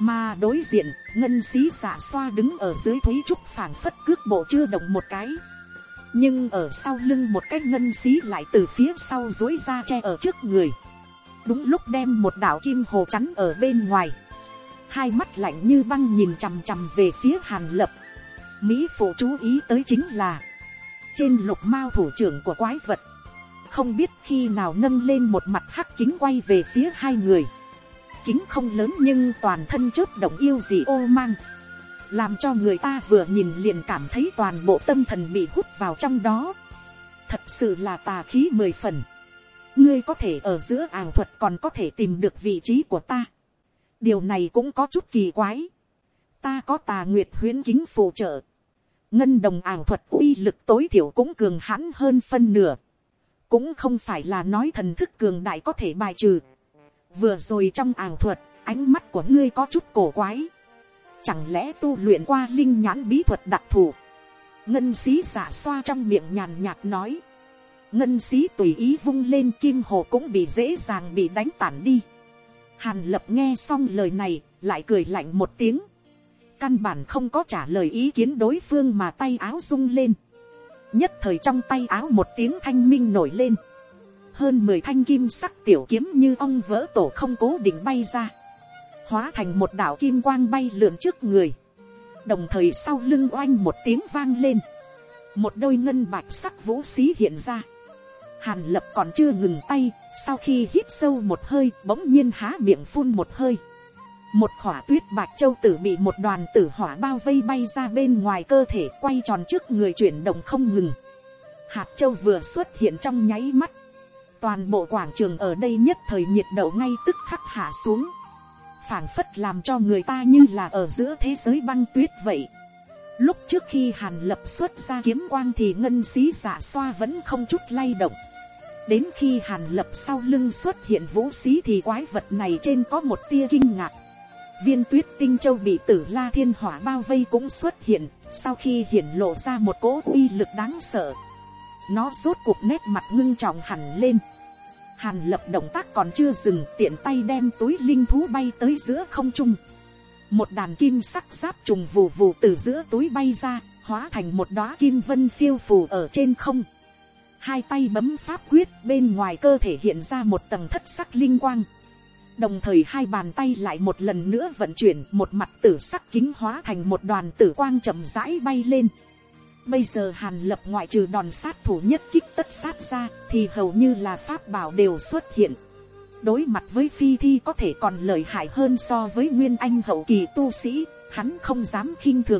mà đối diện, ngân xí giả xoa đứng ở dưới thúy trúc phảng phất cước bộ chưa động một cái nhưng ở sau lưng một cái ngân xí lại từ phía sau dối ra che ở trước người đúng lúc đem một đảo kim hồ chắn ở bên ngoài hai mắt lạnh như băng nhìn chằm chằm về phía hàn lập. Mỹ phụ chú ý tới chính là, trên lục mao thủ trưởng của quái vật. Không biết khi nào nâng lên một mặt hắc kính quay về phía hai người. Kính không lớn nhưng toàn thân chớp động yêu gì ô mang. Làm cho người ta vừa nhìn liền cảm thấy toàn bộ tâm thần bị hút vào trong đó. Thật sự là tà khí mười phần. Ngươi có thể ở giữa ảo thuật còn có thể tìm được vị trí của ta điều này cũng có chút kỳ quái. ta có tà nguyệt huyễn kính phụ trợ. ngân đồng ảo thuật uy lực tối thiểu cũng cường hãn hơn phân nửa. cũng không phải là nói thần thức cường đại có thể bài trừ vừa rồi trong ảo thuật, ánh mắt của ngươi có chút cổ quái. chẳng lẽ tu luyện qua linh nhãn bí thuật đặc thù. ngân xí giả xoa trong miệng nhàn nhạt nói. ngân xí tùy ý vung lên kim hồ cũng bị dễ dàng bị đánh tản đi Hàn lập nghe xong lời này, lại cười lạnh một tiếng. Căn bản không có trả lời ý kiến đối phương mà tay áo rung lên. Nhất thời trong tay áo một tiếng thanh minh nổi lên. Hơn 10 thanh kim sắc tiểu kiếm như ong vỡ tổ không cố định bay ra. Hóa thành một đảo kim quang bay lượn trước người. Đồng thời sau lưng oanh một tiếng vang lên. Một đôi ngân bạch sắc vũ xí hiện ra Hàn lập còn chưa ngừng tay, sau khi hít sâu một hơi bỗng nhiên há miệng phun một hơi. Một khỏa tuyết bạc châu tử bị một đoàn tử hỏa bao vây bay ra bên ngoài cơ thể quay tròn trước người chuyển động không ngừng. Hạt châu vừa xuất hiện trong nháy mắt. Toàn bộ quảng trường ở đây nhất thời nhiệt độ ngay tức khắc hạ xuống. phảng phất làm cho người ta như là ở giữa thế giới băng tuyết vậy. Lúc trước khi hàn lập xuất ra kiếm quang thì ngân xí giả xoa vẫn không chút lay động đến khi hàn lập sau lưng xuất hiện vũ xí thì quái vật này trên có một tia kinh ngạc viên tuyết tinh châu bị tử la thiên hỏa bao vây cũng xuất hiện, sau khi hiển lộ ra một cỗ uy lực đáng sợ nó rốt cuộc nét mặt ngưng trọng hẳn lên hàn lập động tác còn chưa dừng, tiện tay đem túi linh thú bay tới giữa không trung một đàn kim sắc giáp trùng vù vù từ giữa túi bay ra, hóa thành một đóa kim vân phiêu phù ở trên không hai tay bấm pháp quyết, bên ngoài cơ thể hiện ra một tầng thất sắc linh quang. Đồng thời hai bàn tay lại một lần nữa vận chuyển, một mặt tử sắc kính hóa thành một đoàn tử quang chậm rãi bay lên. Bây giờ hàn lập ngoại trừ đòn sát thủ nhất kích tất sát ra thì hầu như là pháp bảo đều xuất hiện. Đối mặt với phi thi có thể còn lợi hại hơn so với nguyên anh hậu kỳ tu sĩ, hắn không dám khinh thường